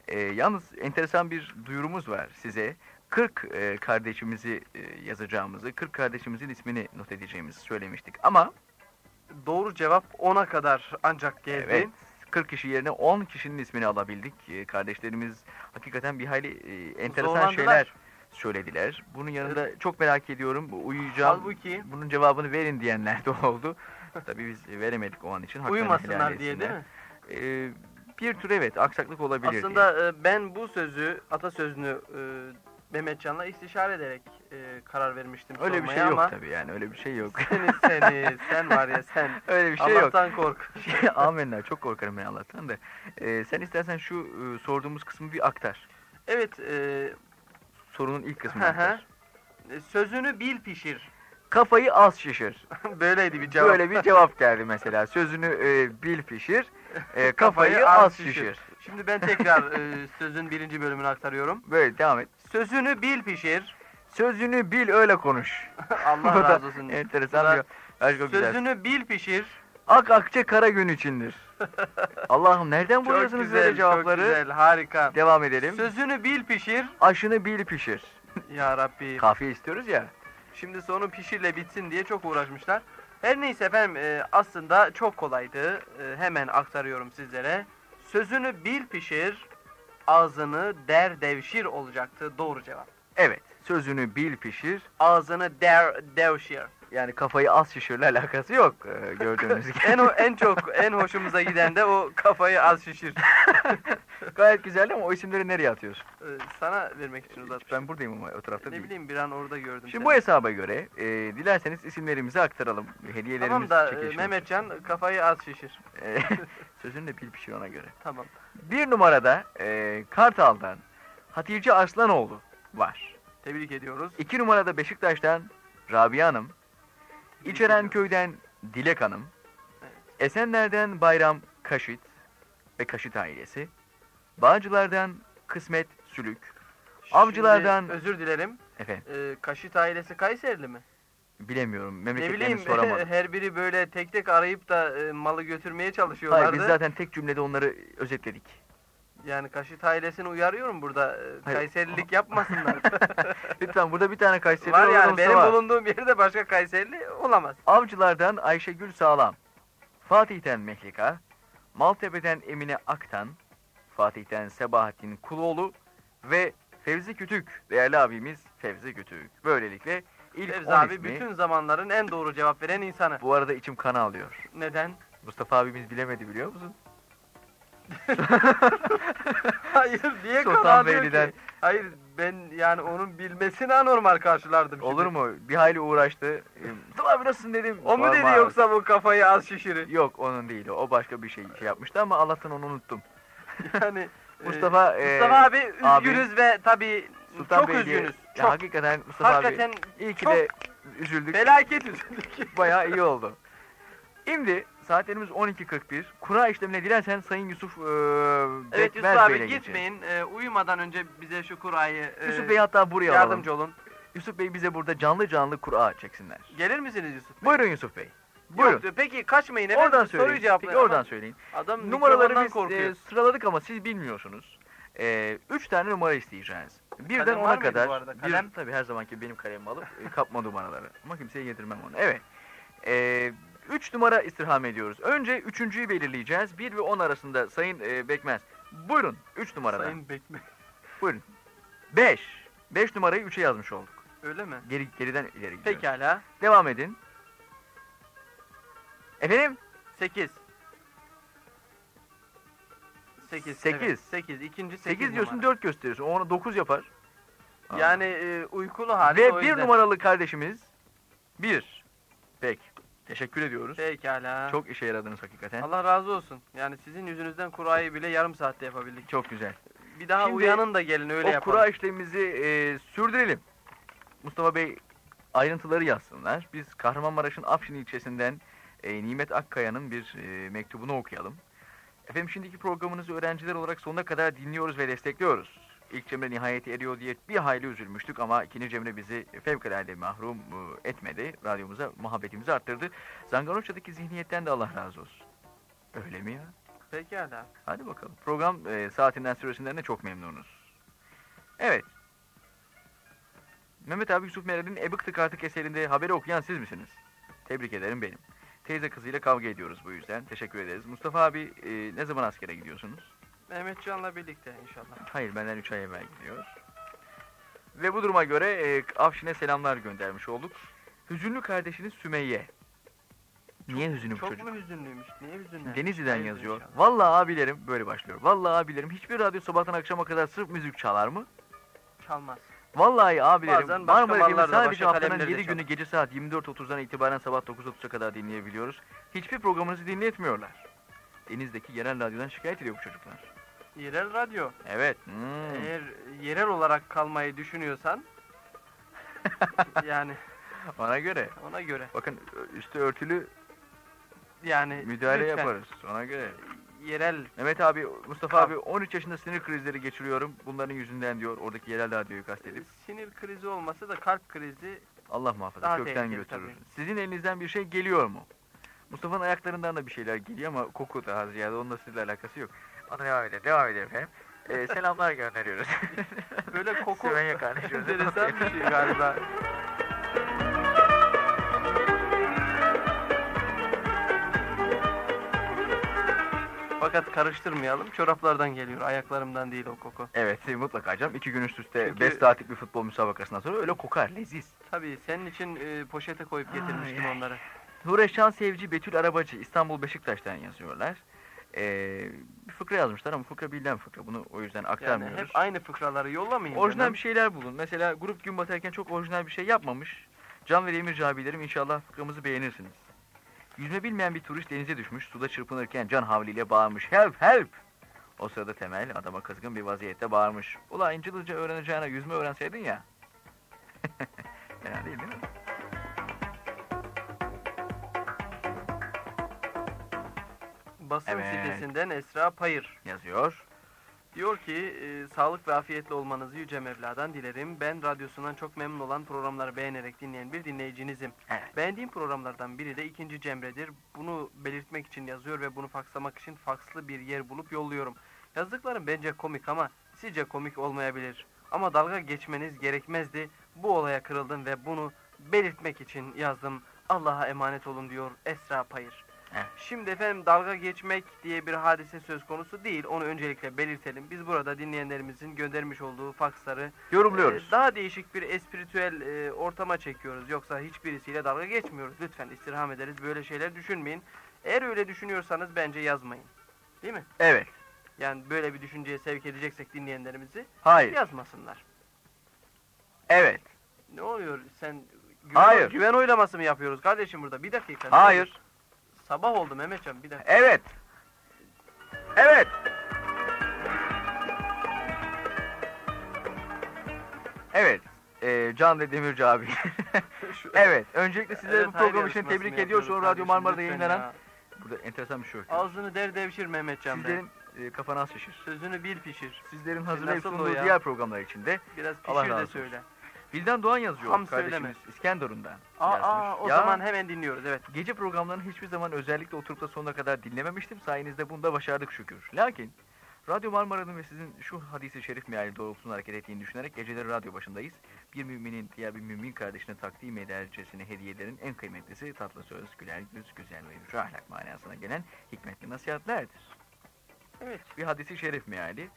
E, yalnız enteresan bir duyurumuz var size. 40 e, kardeşimizi e, yazacağımızı, 40 kardeşimizin ismini not edeceğimizi söylemiştik. Ama Doğru cevap 10'a kadar ancak geldi. Evet. 40 kişi yerine 10 kişinin ismini alabildik. Ee, Kardeşlerimiz hakikaten bir hayli e, enteresan Zorlandılar. şeyler söylediler. Bunun yanında çok merak ediyorum. Bu Uyuyacağım. Halbuki Bunun cevabını verin diyenler de oldu. [laughs] Tabii biz veremedik o an için. Haklarını uyumasınlar diye değil mi? Ee, bir tür evet aksaklık olabilir diye. Aslında e, ben bu sözü, atasözünü e, Mehmetcan'la istişare ederek e, karar vermiştim Öyle bir şey yok ama tabii yani öyle bir şey yok. seni seni [laughs] sen var ya sen öyle bir şey yok. Allah'tan kork. [laughs] Şey, amenna çok korkarım ben Allah'tan da. Ee, sen istersen şu e, sorduğumuz kısmı bir aktar. Evet e, Sorunun ilk hı. aktar. sözünü bil pişir. Kafayı az şişir. [laughs] Böyleydi bir cevap. Böyle bir cevap geldi mesela. Sözünü e, bil pişir, e, kafayı az şişir. Şimdi ben tekrar e, sözün birinci bölümünü aktarıyorum. Böyle devam et. Sözünü bil pişir. Sözünü bil öyle konuş. [laughs] Allah Bu da razı olsun. Enteresan da bir aşk güzel. Sözünü bil pişir. Ak akçe kara gün içindir. [laughs] Allah'ım nereden buluyorsunuz güzel, böyle cevapları? çok güzel, harika. Devam edelim. Sözünü bil pişir. Aşını bil pişir. [laughs] Ya Rabbi. Kafiye istiyoruz ya. Şimdi sonu pişirle bitsin diye çok uğraşmışlar. Her neyse efendim e, aslında çok kolaydı. E, hemen aktarıyorum sizlere. Sözünü bil pişir, ağzını der devşir olacaktı doğru cevap. Evet. Sözünü bil pişir. Ağzını der devşir. Yani kafayı az şişirle alakası yok e, gördüğünüz [laughs] gibi. en en çok en hoşumuza giden de o kafayı az şişir. [laughs] Gayet güzel ama o isimleri nereye atıyorsun? E, sana vermek için uzatmıştım. Ben buradayım ama o tarafta Ne değil. bileyim bir an orada gördüm. Şimdi seni. bu hesaba göre e, dilerseniz isimlerimizi aktaralım. Hediyelerimiz Tamam da e. Mehmetcan kafayı az şişir. E, [laughs] sözünü de bil pişir ona göre. Tamam. Bir numarada e, Kartal'dan Hatice Arslanoğlu var. Tebrik ediyoruz. İki numarada Beşiktaş'tan Rabia Hanım. İçerenköy'den Dilek Hanım. Esenler'den Bayram Kaşit ve Kaşit ailesi. Bağcılar'dan Kısmet Sülük. Avcılardan- Şimdi özür dilerim. Efendim E, Kaşit ailesi Kayserili mi? bilemiyorum Ne memleketlerini bileyim [laughs] soramadım. her biri böyle tek tek arayıp da e, malı götürmeye çalışıyorlardı. Hayır biz zaten tek cümlede onları özetledik. Yani Kaşit ailesini uyarıyorum burada. e, Hayır. Kayserilik yapmasınlar. [laughs] Lütfen burada bir tane Kayseri var yani benim var. bulunduğum yerde başka Kayserili olamaz. Avcılardan Ayşegül Sağlam, Fatih'ten Mehlika, Maltepe'den Emine Aktan, Fatih'ten Sebahattin Kuloğlu ve Fevzi Kütük, değerli abimiz Fevzi Kütük. Böylelikle ilk Fevzi 10 abi ismi, bütün zamanların en doğru cevap veren insanı. bu arada içim kan alıyor. Neden? Mustafa abimiz bilemedi biliyor musun? [laughs] Hayır diye Sultan alıyor Beyli'den. ki. Hayır ben yani onun bilmesini anormal karşılardım. şimdi. Olur mu? Bir hayli uğraştı. Abi nasılsın dedim. O mu dedi yoksa bu kafayı az şişirir? Yok onun değil o. Başka bir şey, şey yapmıştı ama Allah'tan onu unuttum. [laughs] Yani [laughs] e, Mustafa, e, Mustafa abi abi, üzgünüz ve tabii Sultan çok Beyli'ye- üzgünüz. Ya Çok hakikaten Mustafa abi hakikaten iyi ki çok de üzüldük. felaket üzüldük. Bayağı iyi oldu. Şimdi saatlerimiz 12.41. Kura işlemine dilersen Sayın Yusuf e, Evet Bekmez Yusuf Bey'le abi geçelim. gitmeyin. E, uyumadan önce bize şu kurayı e, Yusuf Bey hatta buraya alalım. yardımcı olun. Yusuf Bey bize burada canlı canlı kura çeksinler. Gelir misiniz Yusuf Bey? Buyurun Yusuf Bey. Buyurun. Yok, peki kaçmayın efendim. oradan soruyu söyleyin. cevaplayın. Peki oradan söyleyin. Adam Numaraları mikrofondan biz korkuyor. e, sıraladık ama siz bilmiyorsunuz. E, üç tane numara isteyeceğiz. Birden Kalem var ona mıydı kadar. bu arada? Bir, Kalem? tabii her zamanki benim kalemimi alıp e, kapma numaraları. Ama kimseye yedirmem onu. Evet. E, üç numara istirham ediyoruz. Önce üçüncüyü belirleyeceğiz. Bir ve on arasında Sayın e, Bekmez. Buyurun. Üç numaradan. Sayın Bekme. Buyurun. Beş. Beş numarayı üçe yazmış olduk. Öyle mi? Geri, geriden ileri gidiyoruz. Pekala. Devam edin. Efendim? 8. 8. Sekiz. 8. İkinci 8, 8 diyorsun numara. 4 gösteriyorsun. O ona 9 yapar. Yani e, uykulu hali Ve o bir yüzden. numaralı kardeşimiz 1. Peki. Teşekkür ediyoruz. Pekala. Çok işe yaradınız hakikaten. Allah razı olsun. Yani sizin yüzünüzden kurayı bile yarım saatte yapabildik. Çok güzel. Bir daha Şimdi uyanın da gelin öyle o yapalım. kura işlemimizi e, sürdürelim. Mustafa Bey ayrıntıları yazsınlar. Biz Kahramanmaraş'ın Afşin ilçesinden e, Nimet Akkaya'nın bir e, mektubunu okuyalım. Efendim şimdiki programınızı öğrenciler olarak sonuna kadar dinliyoruz ve destekliyoruz. İlk cemre nihayeti eriyor diye bir hayli üzülmüştük ama ikinci cemre bizi fevkalade mahrum e, etmedi. Radyomuza muhabbetimizi arttırdı. Zangaroça'daki zihniyetten de Allah razı olsun. Öyle mi ya? Pekala. Hadi bakalım. Program e, saatinden süresinden de çok memnunuz. Evet. Mehmet abi Yusuf Meral'in E Bıktık Artık eserinde haberi okuyan siz misiniz? Tebrik ederim benim. Teyze kızıyla kavga ediyoruz bu yüzden. Teşekkür ederiz. Mustafa abi e, ne zaman askere gidiyorsunuz? Mehmetcan'la birlikte inşallah. Hayır benden 3 ay evvel gidiyor. Ve bu duruma göre e, Afşin'e selamlar göndermiş olduk. Hüzünlü kardeşiniz Sümeyye. Niye hüzünlü bu Çok çocuk? mu hüzünlüymüş? Niye hüzünlü? Denizli'den Hayırdır yazıyor. inşallah. Vallahi abilerim böyle başlıyor. Vallahi abilerim hiçbir radyo sabahtan akşama kadar sırf müzik çalar mı? Çalmaz. Vallahi abilerim Bazen başka Marmara FM'i sadece başka haftanın kalemleri de 7 günü çalar. gece saat 24.30'dan itibaren sabah 9.30'a kadar dinleyebiliyoruz. Hiçbir programınızı dinletmiyorlar. Deniz'deki yerel radyodan şikayet ediyor bu çocuklar. Yerel radyo. Evet. hmm. Eğer yerel olarak kalmayı düşünüyorsan [laughs] yani Ona göre. ona göre. Bakın üstü örtülü Yani müdahale lütfen yaparız. Ona göre. Yerel Mehmet abi, Mustafa Kal. abi 13 yaşında sinir krizleri geçiriyorum. Bunların yüzünden diyor oradaki yerel radyoyu kastedip. sinir krizi olması da kalp krizi Allah muhafaza Daha kökten götürür. tabii. Sizin elinizden bir şey geliyor mu? Mustafa'nın ayaklarından da bir şeyler geliyor ama koku daha ziyade onunla sizle alakası yok. Ona devam edelim, devam edelim efendim. Ee, selamlar gönderiyoruz. [laughs] böyle koku Sümeyye kardeşimize enteresan bir şey galiba. Fakat karıştırmayalım. Çoraplardan geliyor. Ayaklarımdan değil o koku. Evet mutlaka canım. İki gün üst üste Çünkü- 5 saatlik bir futbol müsabakasından sonra öyle kokar, leziz. Tabii senin için e, poşete koyup getirmiştim ay. onları. Nureşan Sevci, Betül Arabacı, İstanbul Beşiktaş'tan yazıyorlar. Ee, bir fıkra yazmışlar ama fıkra bilinen fıkra. Bunu o yüzden Yani aktarmıyoruz. hep aynı fıkraları yollamayın. Orijinal canım. bir şeyler bulun. Mesela grup gün batarken çok orijinal bir şey yapmamış. Can ve Demirci abilerim inşallah fıkramızı beğenirsiniz. Yüzme bilmeyen bir turist denize düşmüş. Suda çırpınırken can havliyle bağırmış. Help help! O sırada Temel adama kızgın bir vaziyette bağırmış. Ula İncilizce öğreneceğine yüzme öğrenseydin ya. [laughs] Fena değil değil mi? Basın Evet. sitesinden Esra Payır. Yazıyor. Diyor ki e, sağlık ve afiyetli olmanızı Yüce Mevla'dan dilerim. Ben radyosundan çok memnun olan programları beğenerek dinleyen bir dinleyicinizim. Evet. Beğendiğim programlardan biri de ikinci Cemre'dir. Bunu belirtmek için yazıyor ve bunu fakslamak için fakslı bir yer bulup yolluyorum. Yazdıklarım bence komik ama sizce komik olmayabilir. Ama dalga geçmeniz gerekmezdi. Bu olaya kırıldım ve bunu belirtmek için yazdım. Allah'a emanet olun diyor Esra Payır. Şimdi efendim dalga geçmek diye bir hadise söz konusu değil. Onu öncelikle belirtelim. Biz burada dinleyenlerimizin göndermiş olduğu faksları Yorumluyoruz. ee, daha değişik bir espritüel e, ortama çekiyoruz. Yoksa hiçbirisiyle dalga geçmiyoruz. Lütfen istirham ederiz. Böyle şeyler düşünmeyin. Eğer öyle düşünüyorsanız bence yazmayın. Değil mi? Evet. Yani böyle bir düşünceye sevk edeceksek dinleyenlerimizi Hayır. yazmasınlar. Evet. Ne oluyor? Sen güven, Hayır. güven oylaması mı yapıyoruz kardeşim burada? Bir dakika. Hayır. oluyor? Sabah oldu Mehmetcan bir dakika. Evet. Evet. Evet. Ee, Can ve Demirci abi. [laughs] Şu- evet. Öncelikle sizleri Evet, bu program için tebrik yapıyoruz Sonra Radyo? Marmara'da yayınlanan... ya. Burada enteresan bir şey yok. Ağzını der devşir Mehmetcan. Sizlerin e, kafanı az şişir. Sözünü bil pişir. Sizlerin hazırlayıp nasıl o sunduğu diğer programlar için de Biraz Allah pişir de razı olsun. Bildan Doğan yazıyor Ham kardeşimiz söyleme. İskenderun'dan. Aa, yazmış. aa, o Ya, zaman hemen dinliyoruz evet. Gece programlarını hiçbir zaman özellikle oturup da sonuna kadar dinlememiştim. Sayenizde bunda başardık şükür. Lakin Radyo Marmara'nın ve sizin şu hadisi şerif meali doğrultusunda hareket ettiğini düşünerek geceleri radyo başındayız. Bir müminin diğer bir mümin kardeşine takdim edercesine hediyelerin en kıymetlisi tatlı söz, güler yüz, güzel ve yumuşak ahlak manasına gelen hikmetli nasihatlerdir. Evet. Bir hadisi şerif meali.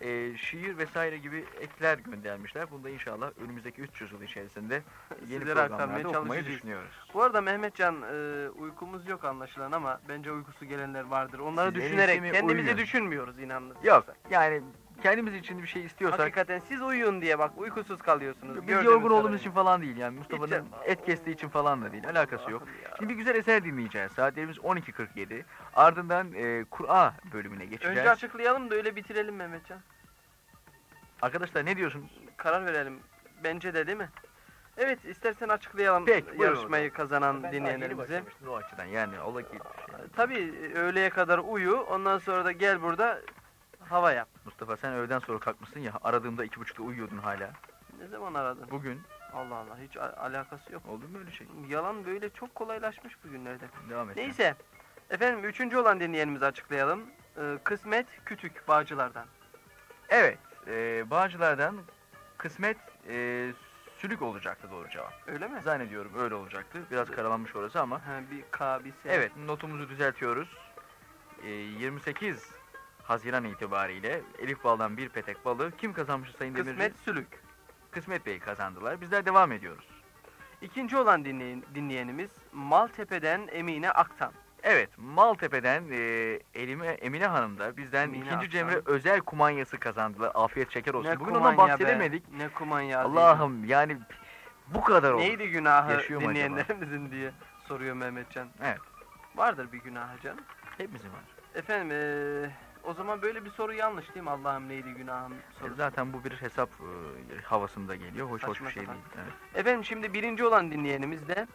E, şiir vesaire gibi ekler göndermişler. Bunu da inşallah önümüzdeki 300 yıl içerisinde yeni Sizlere aktarmaya programlarda okumayı düşünüyoruz. Bu arada Mehmetcan e, uykumuz yok anlaşılan ama bence uykusu gelenler vardır. Onları Siz en düşünerek kendimizi uyuyun? düşünmüyoruz inanın. Yok yani kendimiz için bir şey istiyorsak Hakikaten siz uyuyun diye bak uykusuz kalıyorsunuz. biz Gördüğünüz yorgun olduğumuz için falan değil yani Mustafa'nın et kestiği için falan da değil alakası yok. Şimdi bir güzel eser dinleyeceğiz. Saatlerimiz 12.47. Ardından e, Kur'a bölümüne geçeceğiz. Önce açıklayalım da öyle bitirelim Mehmetcan. Arkadaşlar ne diyorsunuz? Karar verelim. Bence de değil mi? Evet istersen açıklayalım Peki, yarışmayı kazanan Ben dinleyenlerimize. başlamıştım o açıdan yani ola ki Tabii öğleye kadar uyu ondan sonra da gel burada hava yap. Mustafa sen öğleden sonra kalkmışsın ya aradığımda iki buçukta uyuyordun hala. Ne zaman aradın? Bugün Allah Allah hiç alakası yok. oldu mu öyle şey? Yalan böyle çok kolaylaşmış bugünlerde. Devam et. Neyse. Efendim üçüncü olan dinleyenimizi açıklayalım. Ee, Kısmet Kütük Bağcılar'dan. Evet, e, Bağcılar'dan kısmet e, sülük olacaktı doğru cevap. Öyle mi? Zannediyorum öyle olacaktı. Biraz karalanmış orası ama. Ha, bir K bir S. Evet, notumuzu düzeltiyoruz. E, 28 Haziran itibariyle Elif Bal'dan bir petek balı kim kazanmış Sayın Demirci? Kısmet Sülük. Kısmet Bey kazandılar. Bizler devam ediyoruz. İkinci olan dinleyen, dinleyenimiz Maltepe'den Emine Aktan. Evet, Maltepe'den e, Elime, Emine Hanım da bizden Emine ikinci Aktan. Cemre özel kumanyası kazandılar. Afiyet şeker olsun. Ne Bugün ondan be, bahsedemedik. Ne kumanya. Allah'ım yani bu kadar oldu. Neydi günahı Yaşıyor dinleyenlerimizin diye soruyor Mehmetcan. Evet. Vardır bir günahı canım. Hepimizin var. Efendim eee, o zaman böyle bir soru yanlış değil mi? Allah'ım neydi günahım E, sorusu. Zaten bu bir hesap e, havasında geliyor. Hoş hoş Saçma bir şey sapan. değil. Evet. Efendim şimdi birinci olan dinleyenimiz de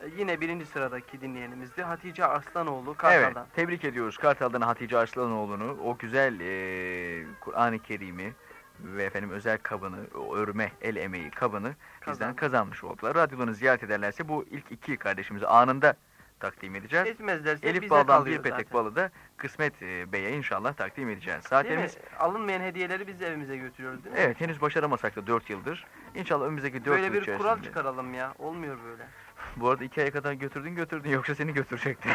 e, yine birinci sıradaki dinleyenimizdi. Hatice Arslanoğlu Kartal'dan. Evet, tebrik ediyoruz Kartal'dan Hatice Arslanoğlu'nu. O güzel e, Kur'an-ı Kerim'i ve efendim özel kabını, örme, el emeği kabını bizden Kazandı. kazanmış oldular. Radyolarını ziyaret ederlerse bu ilk iki kardeşimizi anında takdim edeceğiz. Etmezlerse Elif bize Bal'dan bir petek zaten. balı da Kısmet e, Bey'e inşallah takdim edeceğiz. Saatlerimiz mi? Alınmayan hediyeleri biz evimize götürüyoruz değil mi? evet henüz başaramasak da 4 yıldır. İnşallah önümüzdeki 4 Böyle yıl bir içerisinde. kural çıkaralım ya. Olmuyor böyle. [laughs] Bu arada 2 aya kadar götürdün götürdün yoksa seni götürecekti.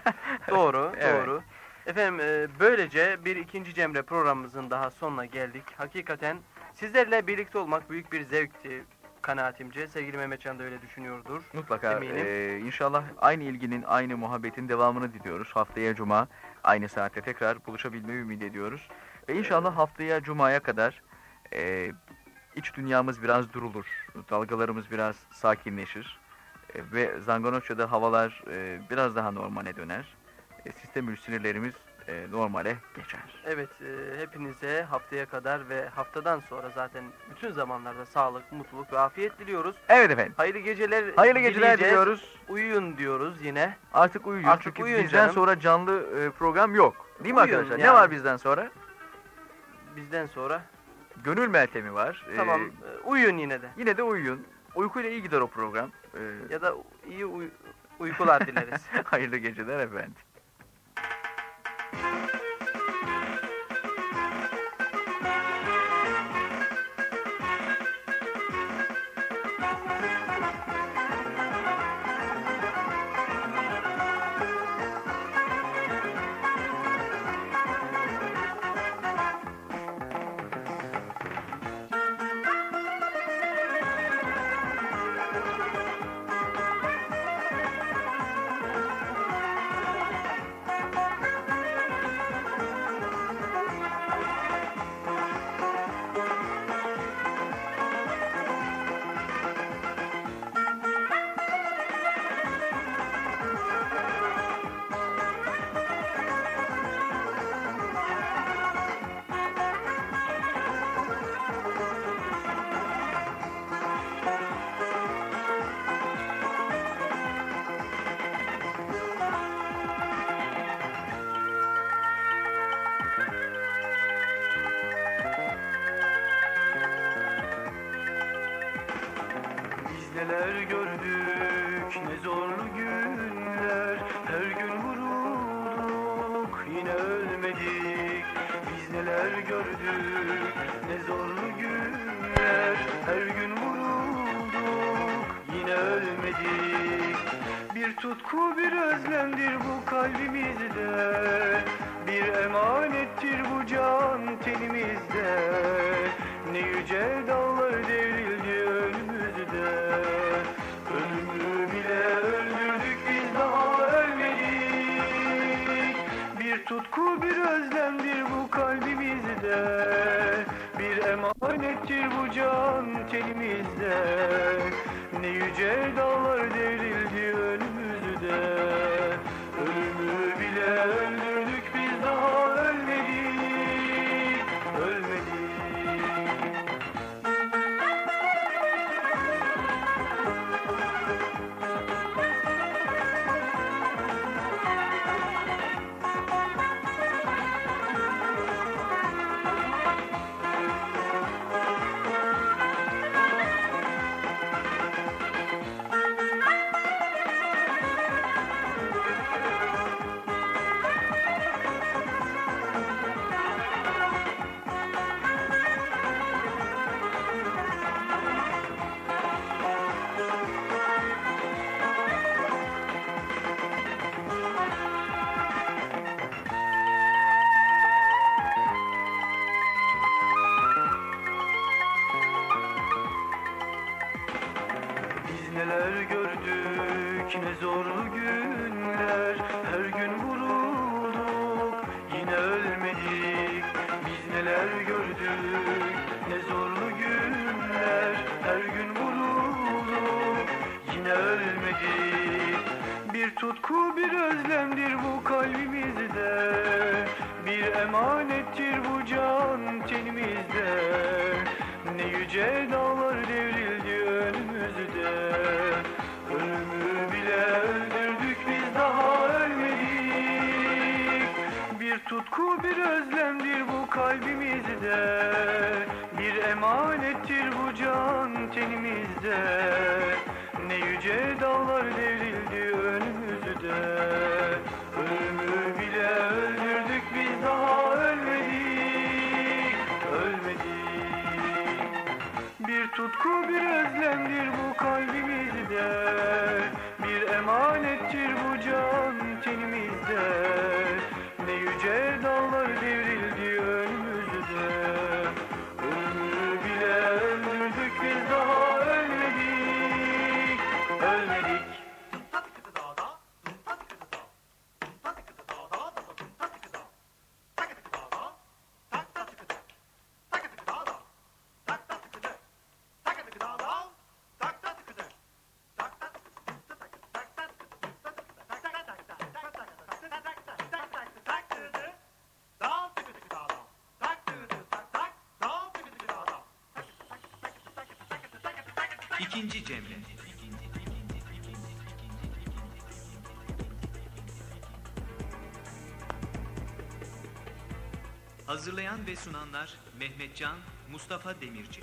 [laughs] Doğru, [laughs] Evet. doğru. Efendim e, böylece bir ikinci Cemre programımızın daha sonuna geldik. Hakikaten sizlerle birlikte olmak büyük bir zevkti kanaatimce. Sevgili Mehmetcan da öyle düşünüyordur. Mutlaka. Eminim. Ee, inşallah aynı ilginin, aynı muhabbetin devamını diliyoruz. Haftaya Cuma aynı saatte tekrar buluşabilmeyi ümit ediyoruz. Ve inşallah haftaya Cuma'ya kadar e, iç dünyamız biraz durulur. Dalgalarımız biraz sakinleşir. E, ve Zangonoçya'da havalar e, biraz daha normale döner. E, sistem sinirlerimiz e, normale geçer. Evet, e, hepinize haftaya kadar ve haftadan sonra zaten bütün zamanlarda sağlık, mutluluk ve afiyet diliyoruz. Evet efendim. Hayırlı geceler Hayırlı geceler diliyoruz. Uyuyun diyoruz yine. Artık uyuyacağız Artık çünkü uyuyun bizden canım. sonra canlı e, program yok. Değil mi Uyuyun arkadaşlar? Ne yani. var bizden sonra? Bizden sonra. Gönül Meltemi var. Ee, Tamam, e, uyuyun yine de. yine de uyuyun. Uykuyla iyi gider o program. Ee, Ya da iyi uy- uykular dileriz. [laughs] hayırlı geceler efendim. Biz tutku bir özlemdir bu kalbimizde İkinci cemre. Hazırlayan ve sunanlar Mehmetcan, Mustafa Demirci.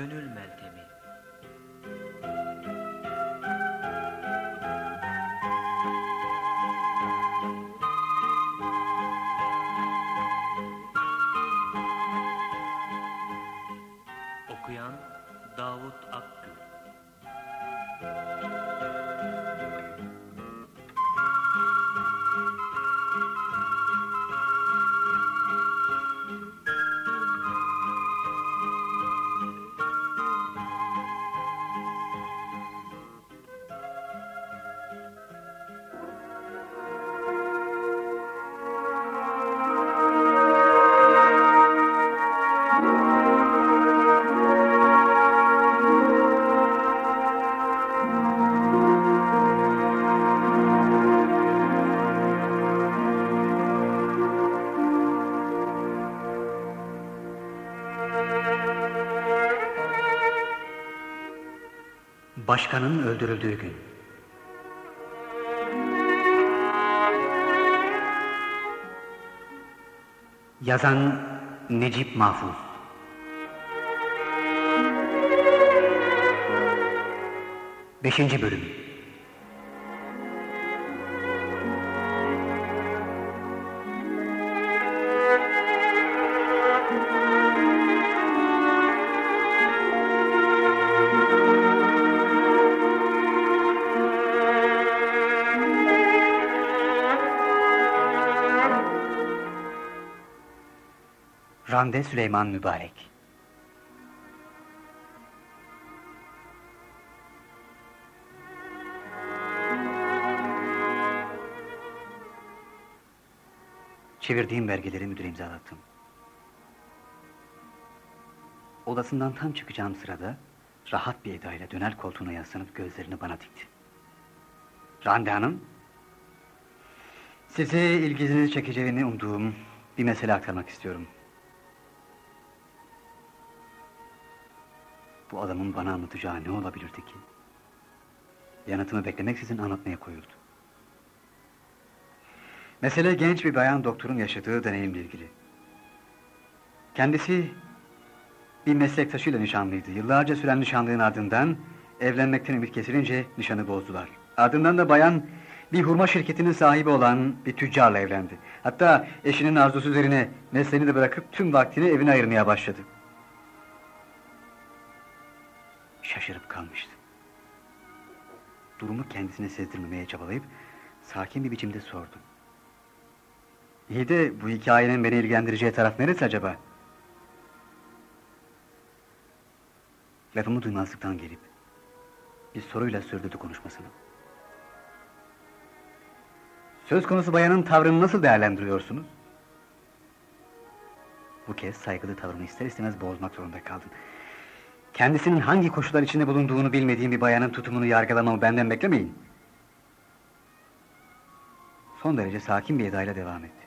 gönül melek. Başkanın öldürüldüğü gün. Yazan Necip Mahfuz. Beşinci bölüm. Rande Süleyman Mübarek. Çevirdiğim belgeleri müdüre imzalattım. Odasından tam çıkacağım sırada rahat bir edayla döner koltuğuna yaslanıp gözlerini bana dikti. Rande Hanım, size ilginizi çekeceğini umduğum bir mesele aktarmak istiyorum. Bu adamın bana anlatacağı ne olabilirdi ki? Yanıtımı beklemeksizin anlatmaya koyuldu. Mesele genç bir bayan doktorun yaşadığı deneyimle ilgili. Kendisi bir meslektaşıyla nişanlıydı. Yıllarca süren nişanlığın ardından evlenmekten ümit kesilince nişanı bozdular. Ardından da bayan bir hurma şirketinin sahibi olan bir tüccarla evlendi. Hatta eşinin arzusu üzerine mesleğini de bırakıp tüm vaktini evine ayırmaya başladı. Şaşırıp kalmıştı. Durumu kendisine sezdirmemeye çabalayıp sakin bir biçimde sordum. İyi de bu hikayenin beni ilgilendireceği taraf neresi acaba? Lafımı duymazlıktan gelip bir soruyla sürdürdü konuşmasını. Söz konusu bayanın tavrını nasıl değerlendiriyorsunuz? Bu kez saygılı tavrını ister istemez bozmak zorunda kaldım. Kendisinin hangi koşullar içinde bulunduğunu bilmediğim bir bayanın tutumunu yargılamamı benden beklemeyin. Son derece sakin bir edayla devam etti.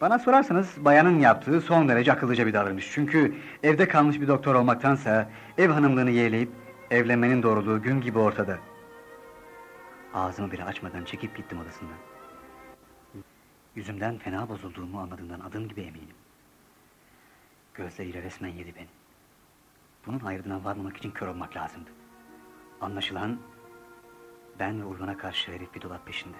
Bana sorarsanız bayanın yaptığı son derece akıllıca bir davranış. Çünkü evde kalmış bir doktor olmaktansa ev hanımlığını yeğleyip evlenmenin doğruluğu gün gibi ortada. Ağzımı bile açmadan çekip gittim odasından. Yüzümden fena bozulduğumu anladığından adım gibi eminim. Gözleriyle resmen yedi beni. Bunun ayrıdına varmamak için kör olmak lazımdı. Anlaşılan ben ve Urban'a karşı herif bir dolap peşinde.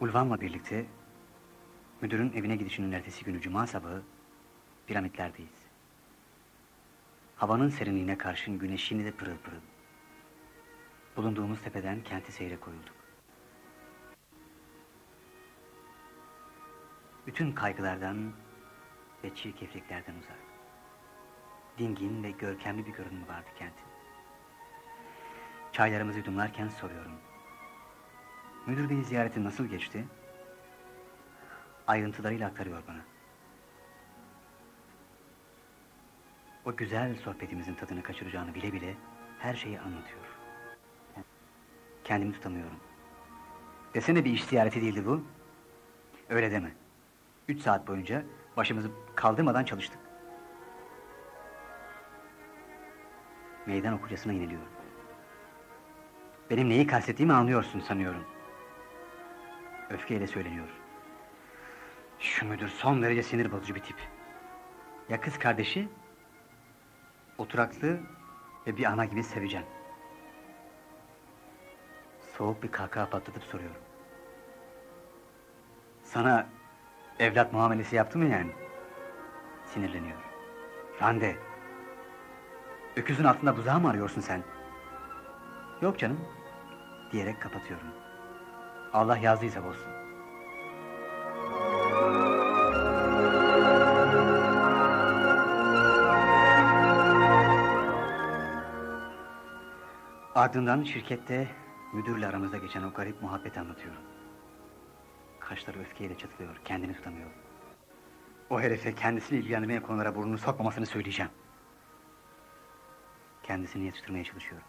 Ulvan'la birlikte müdürün evine gidişinin ertesi günü cuma sabahı piramitlerdeyiz. Havanın serinliğine karşın güneş yine de pırıl pırıl. Bulunduğumuz tepeden kenti seyre koyulduk. Bütün kaygılardan ve çirkefliklerden uzak. Dingin ve görkemli bir görünümü vardı kentin. Çaylarımızı yudumlarken soruyorum. Müdür bey ziyareti nasıl geçti? Ayrıntılarıyla aktarıyor bana. O güzel sohbetimizin tadını kaçıracağını bile bile her şeyi anlatıyor. Kendimi tutamıyorum. Desene bir iş ziyareti değildi bu. Öyle deme. Üç saat boyunca başımızı kaldırmadan çalıştık. Meydan okucasına iniliyorum. Benim neyi kastettiğimi anlıyorsun sanıyorum. Öfkeyle söyleniyor. Şu müdür son derece sinir bozucu bir tip. Ya kız kardeşi? Oturaklı ve bir ana gibi sevecen. Soğuk bir kahkaha patlatıp soruyorum. Sana evlat muamelesi yaptı mı yani? Sinirleniyor. Rande. Öküzün altında buzağı mı arıyorsun sen? Yok canım. Diyerek kapatıyorum. Allah yazdıysa bozsun. Ardından şirkette müdürle aramızda geçen o garip muhabbeti anlatıyorum. Kaşları öfkeyle çatılıyor, kendini tutamıyor. O herife kendisini ilgilendirmeyen konulara burnunu sokmamasını söyleyeceğim. Kendisini yetiştirmeye çalışıyorum.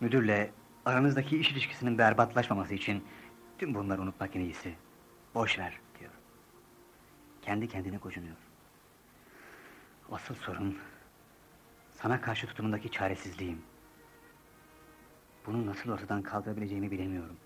Müdürle Aranızdaki iş ilişkisinin berbatlaşmaması için tüm bunları unutmak en iyisi. Boş ver diyor. Kendi kendine gocunuyor. Asıl sorun sana karşı tutumundaki çaresizliğim. Bunu nasıl ortadan kaldırabileceğimi bilemiyorum.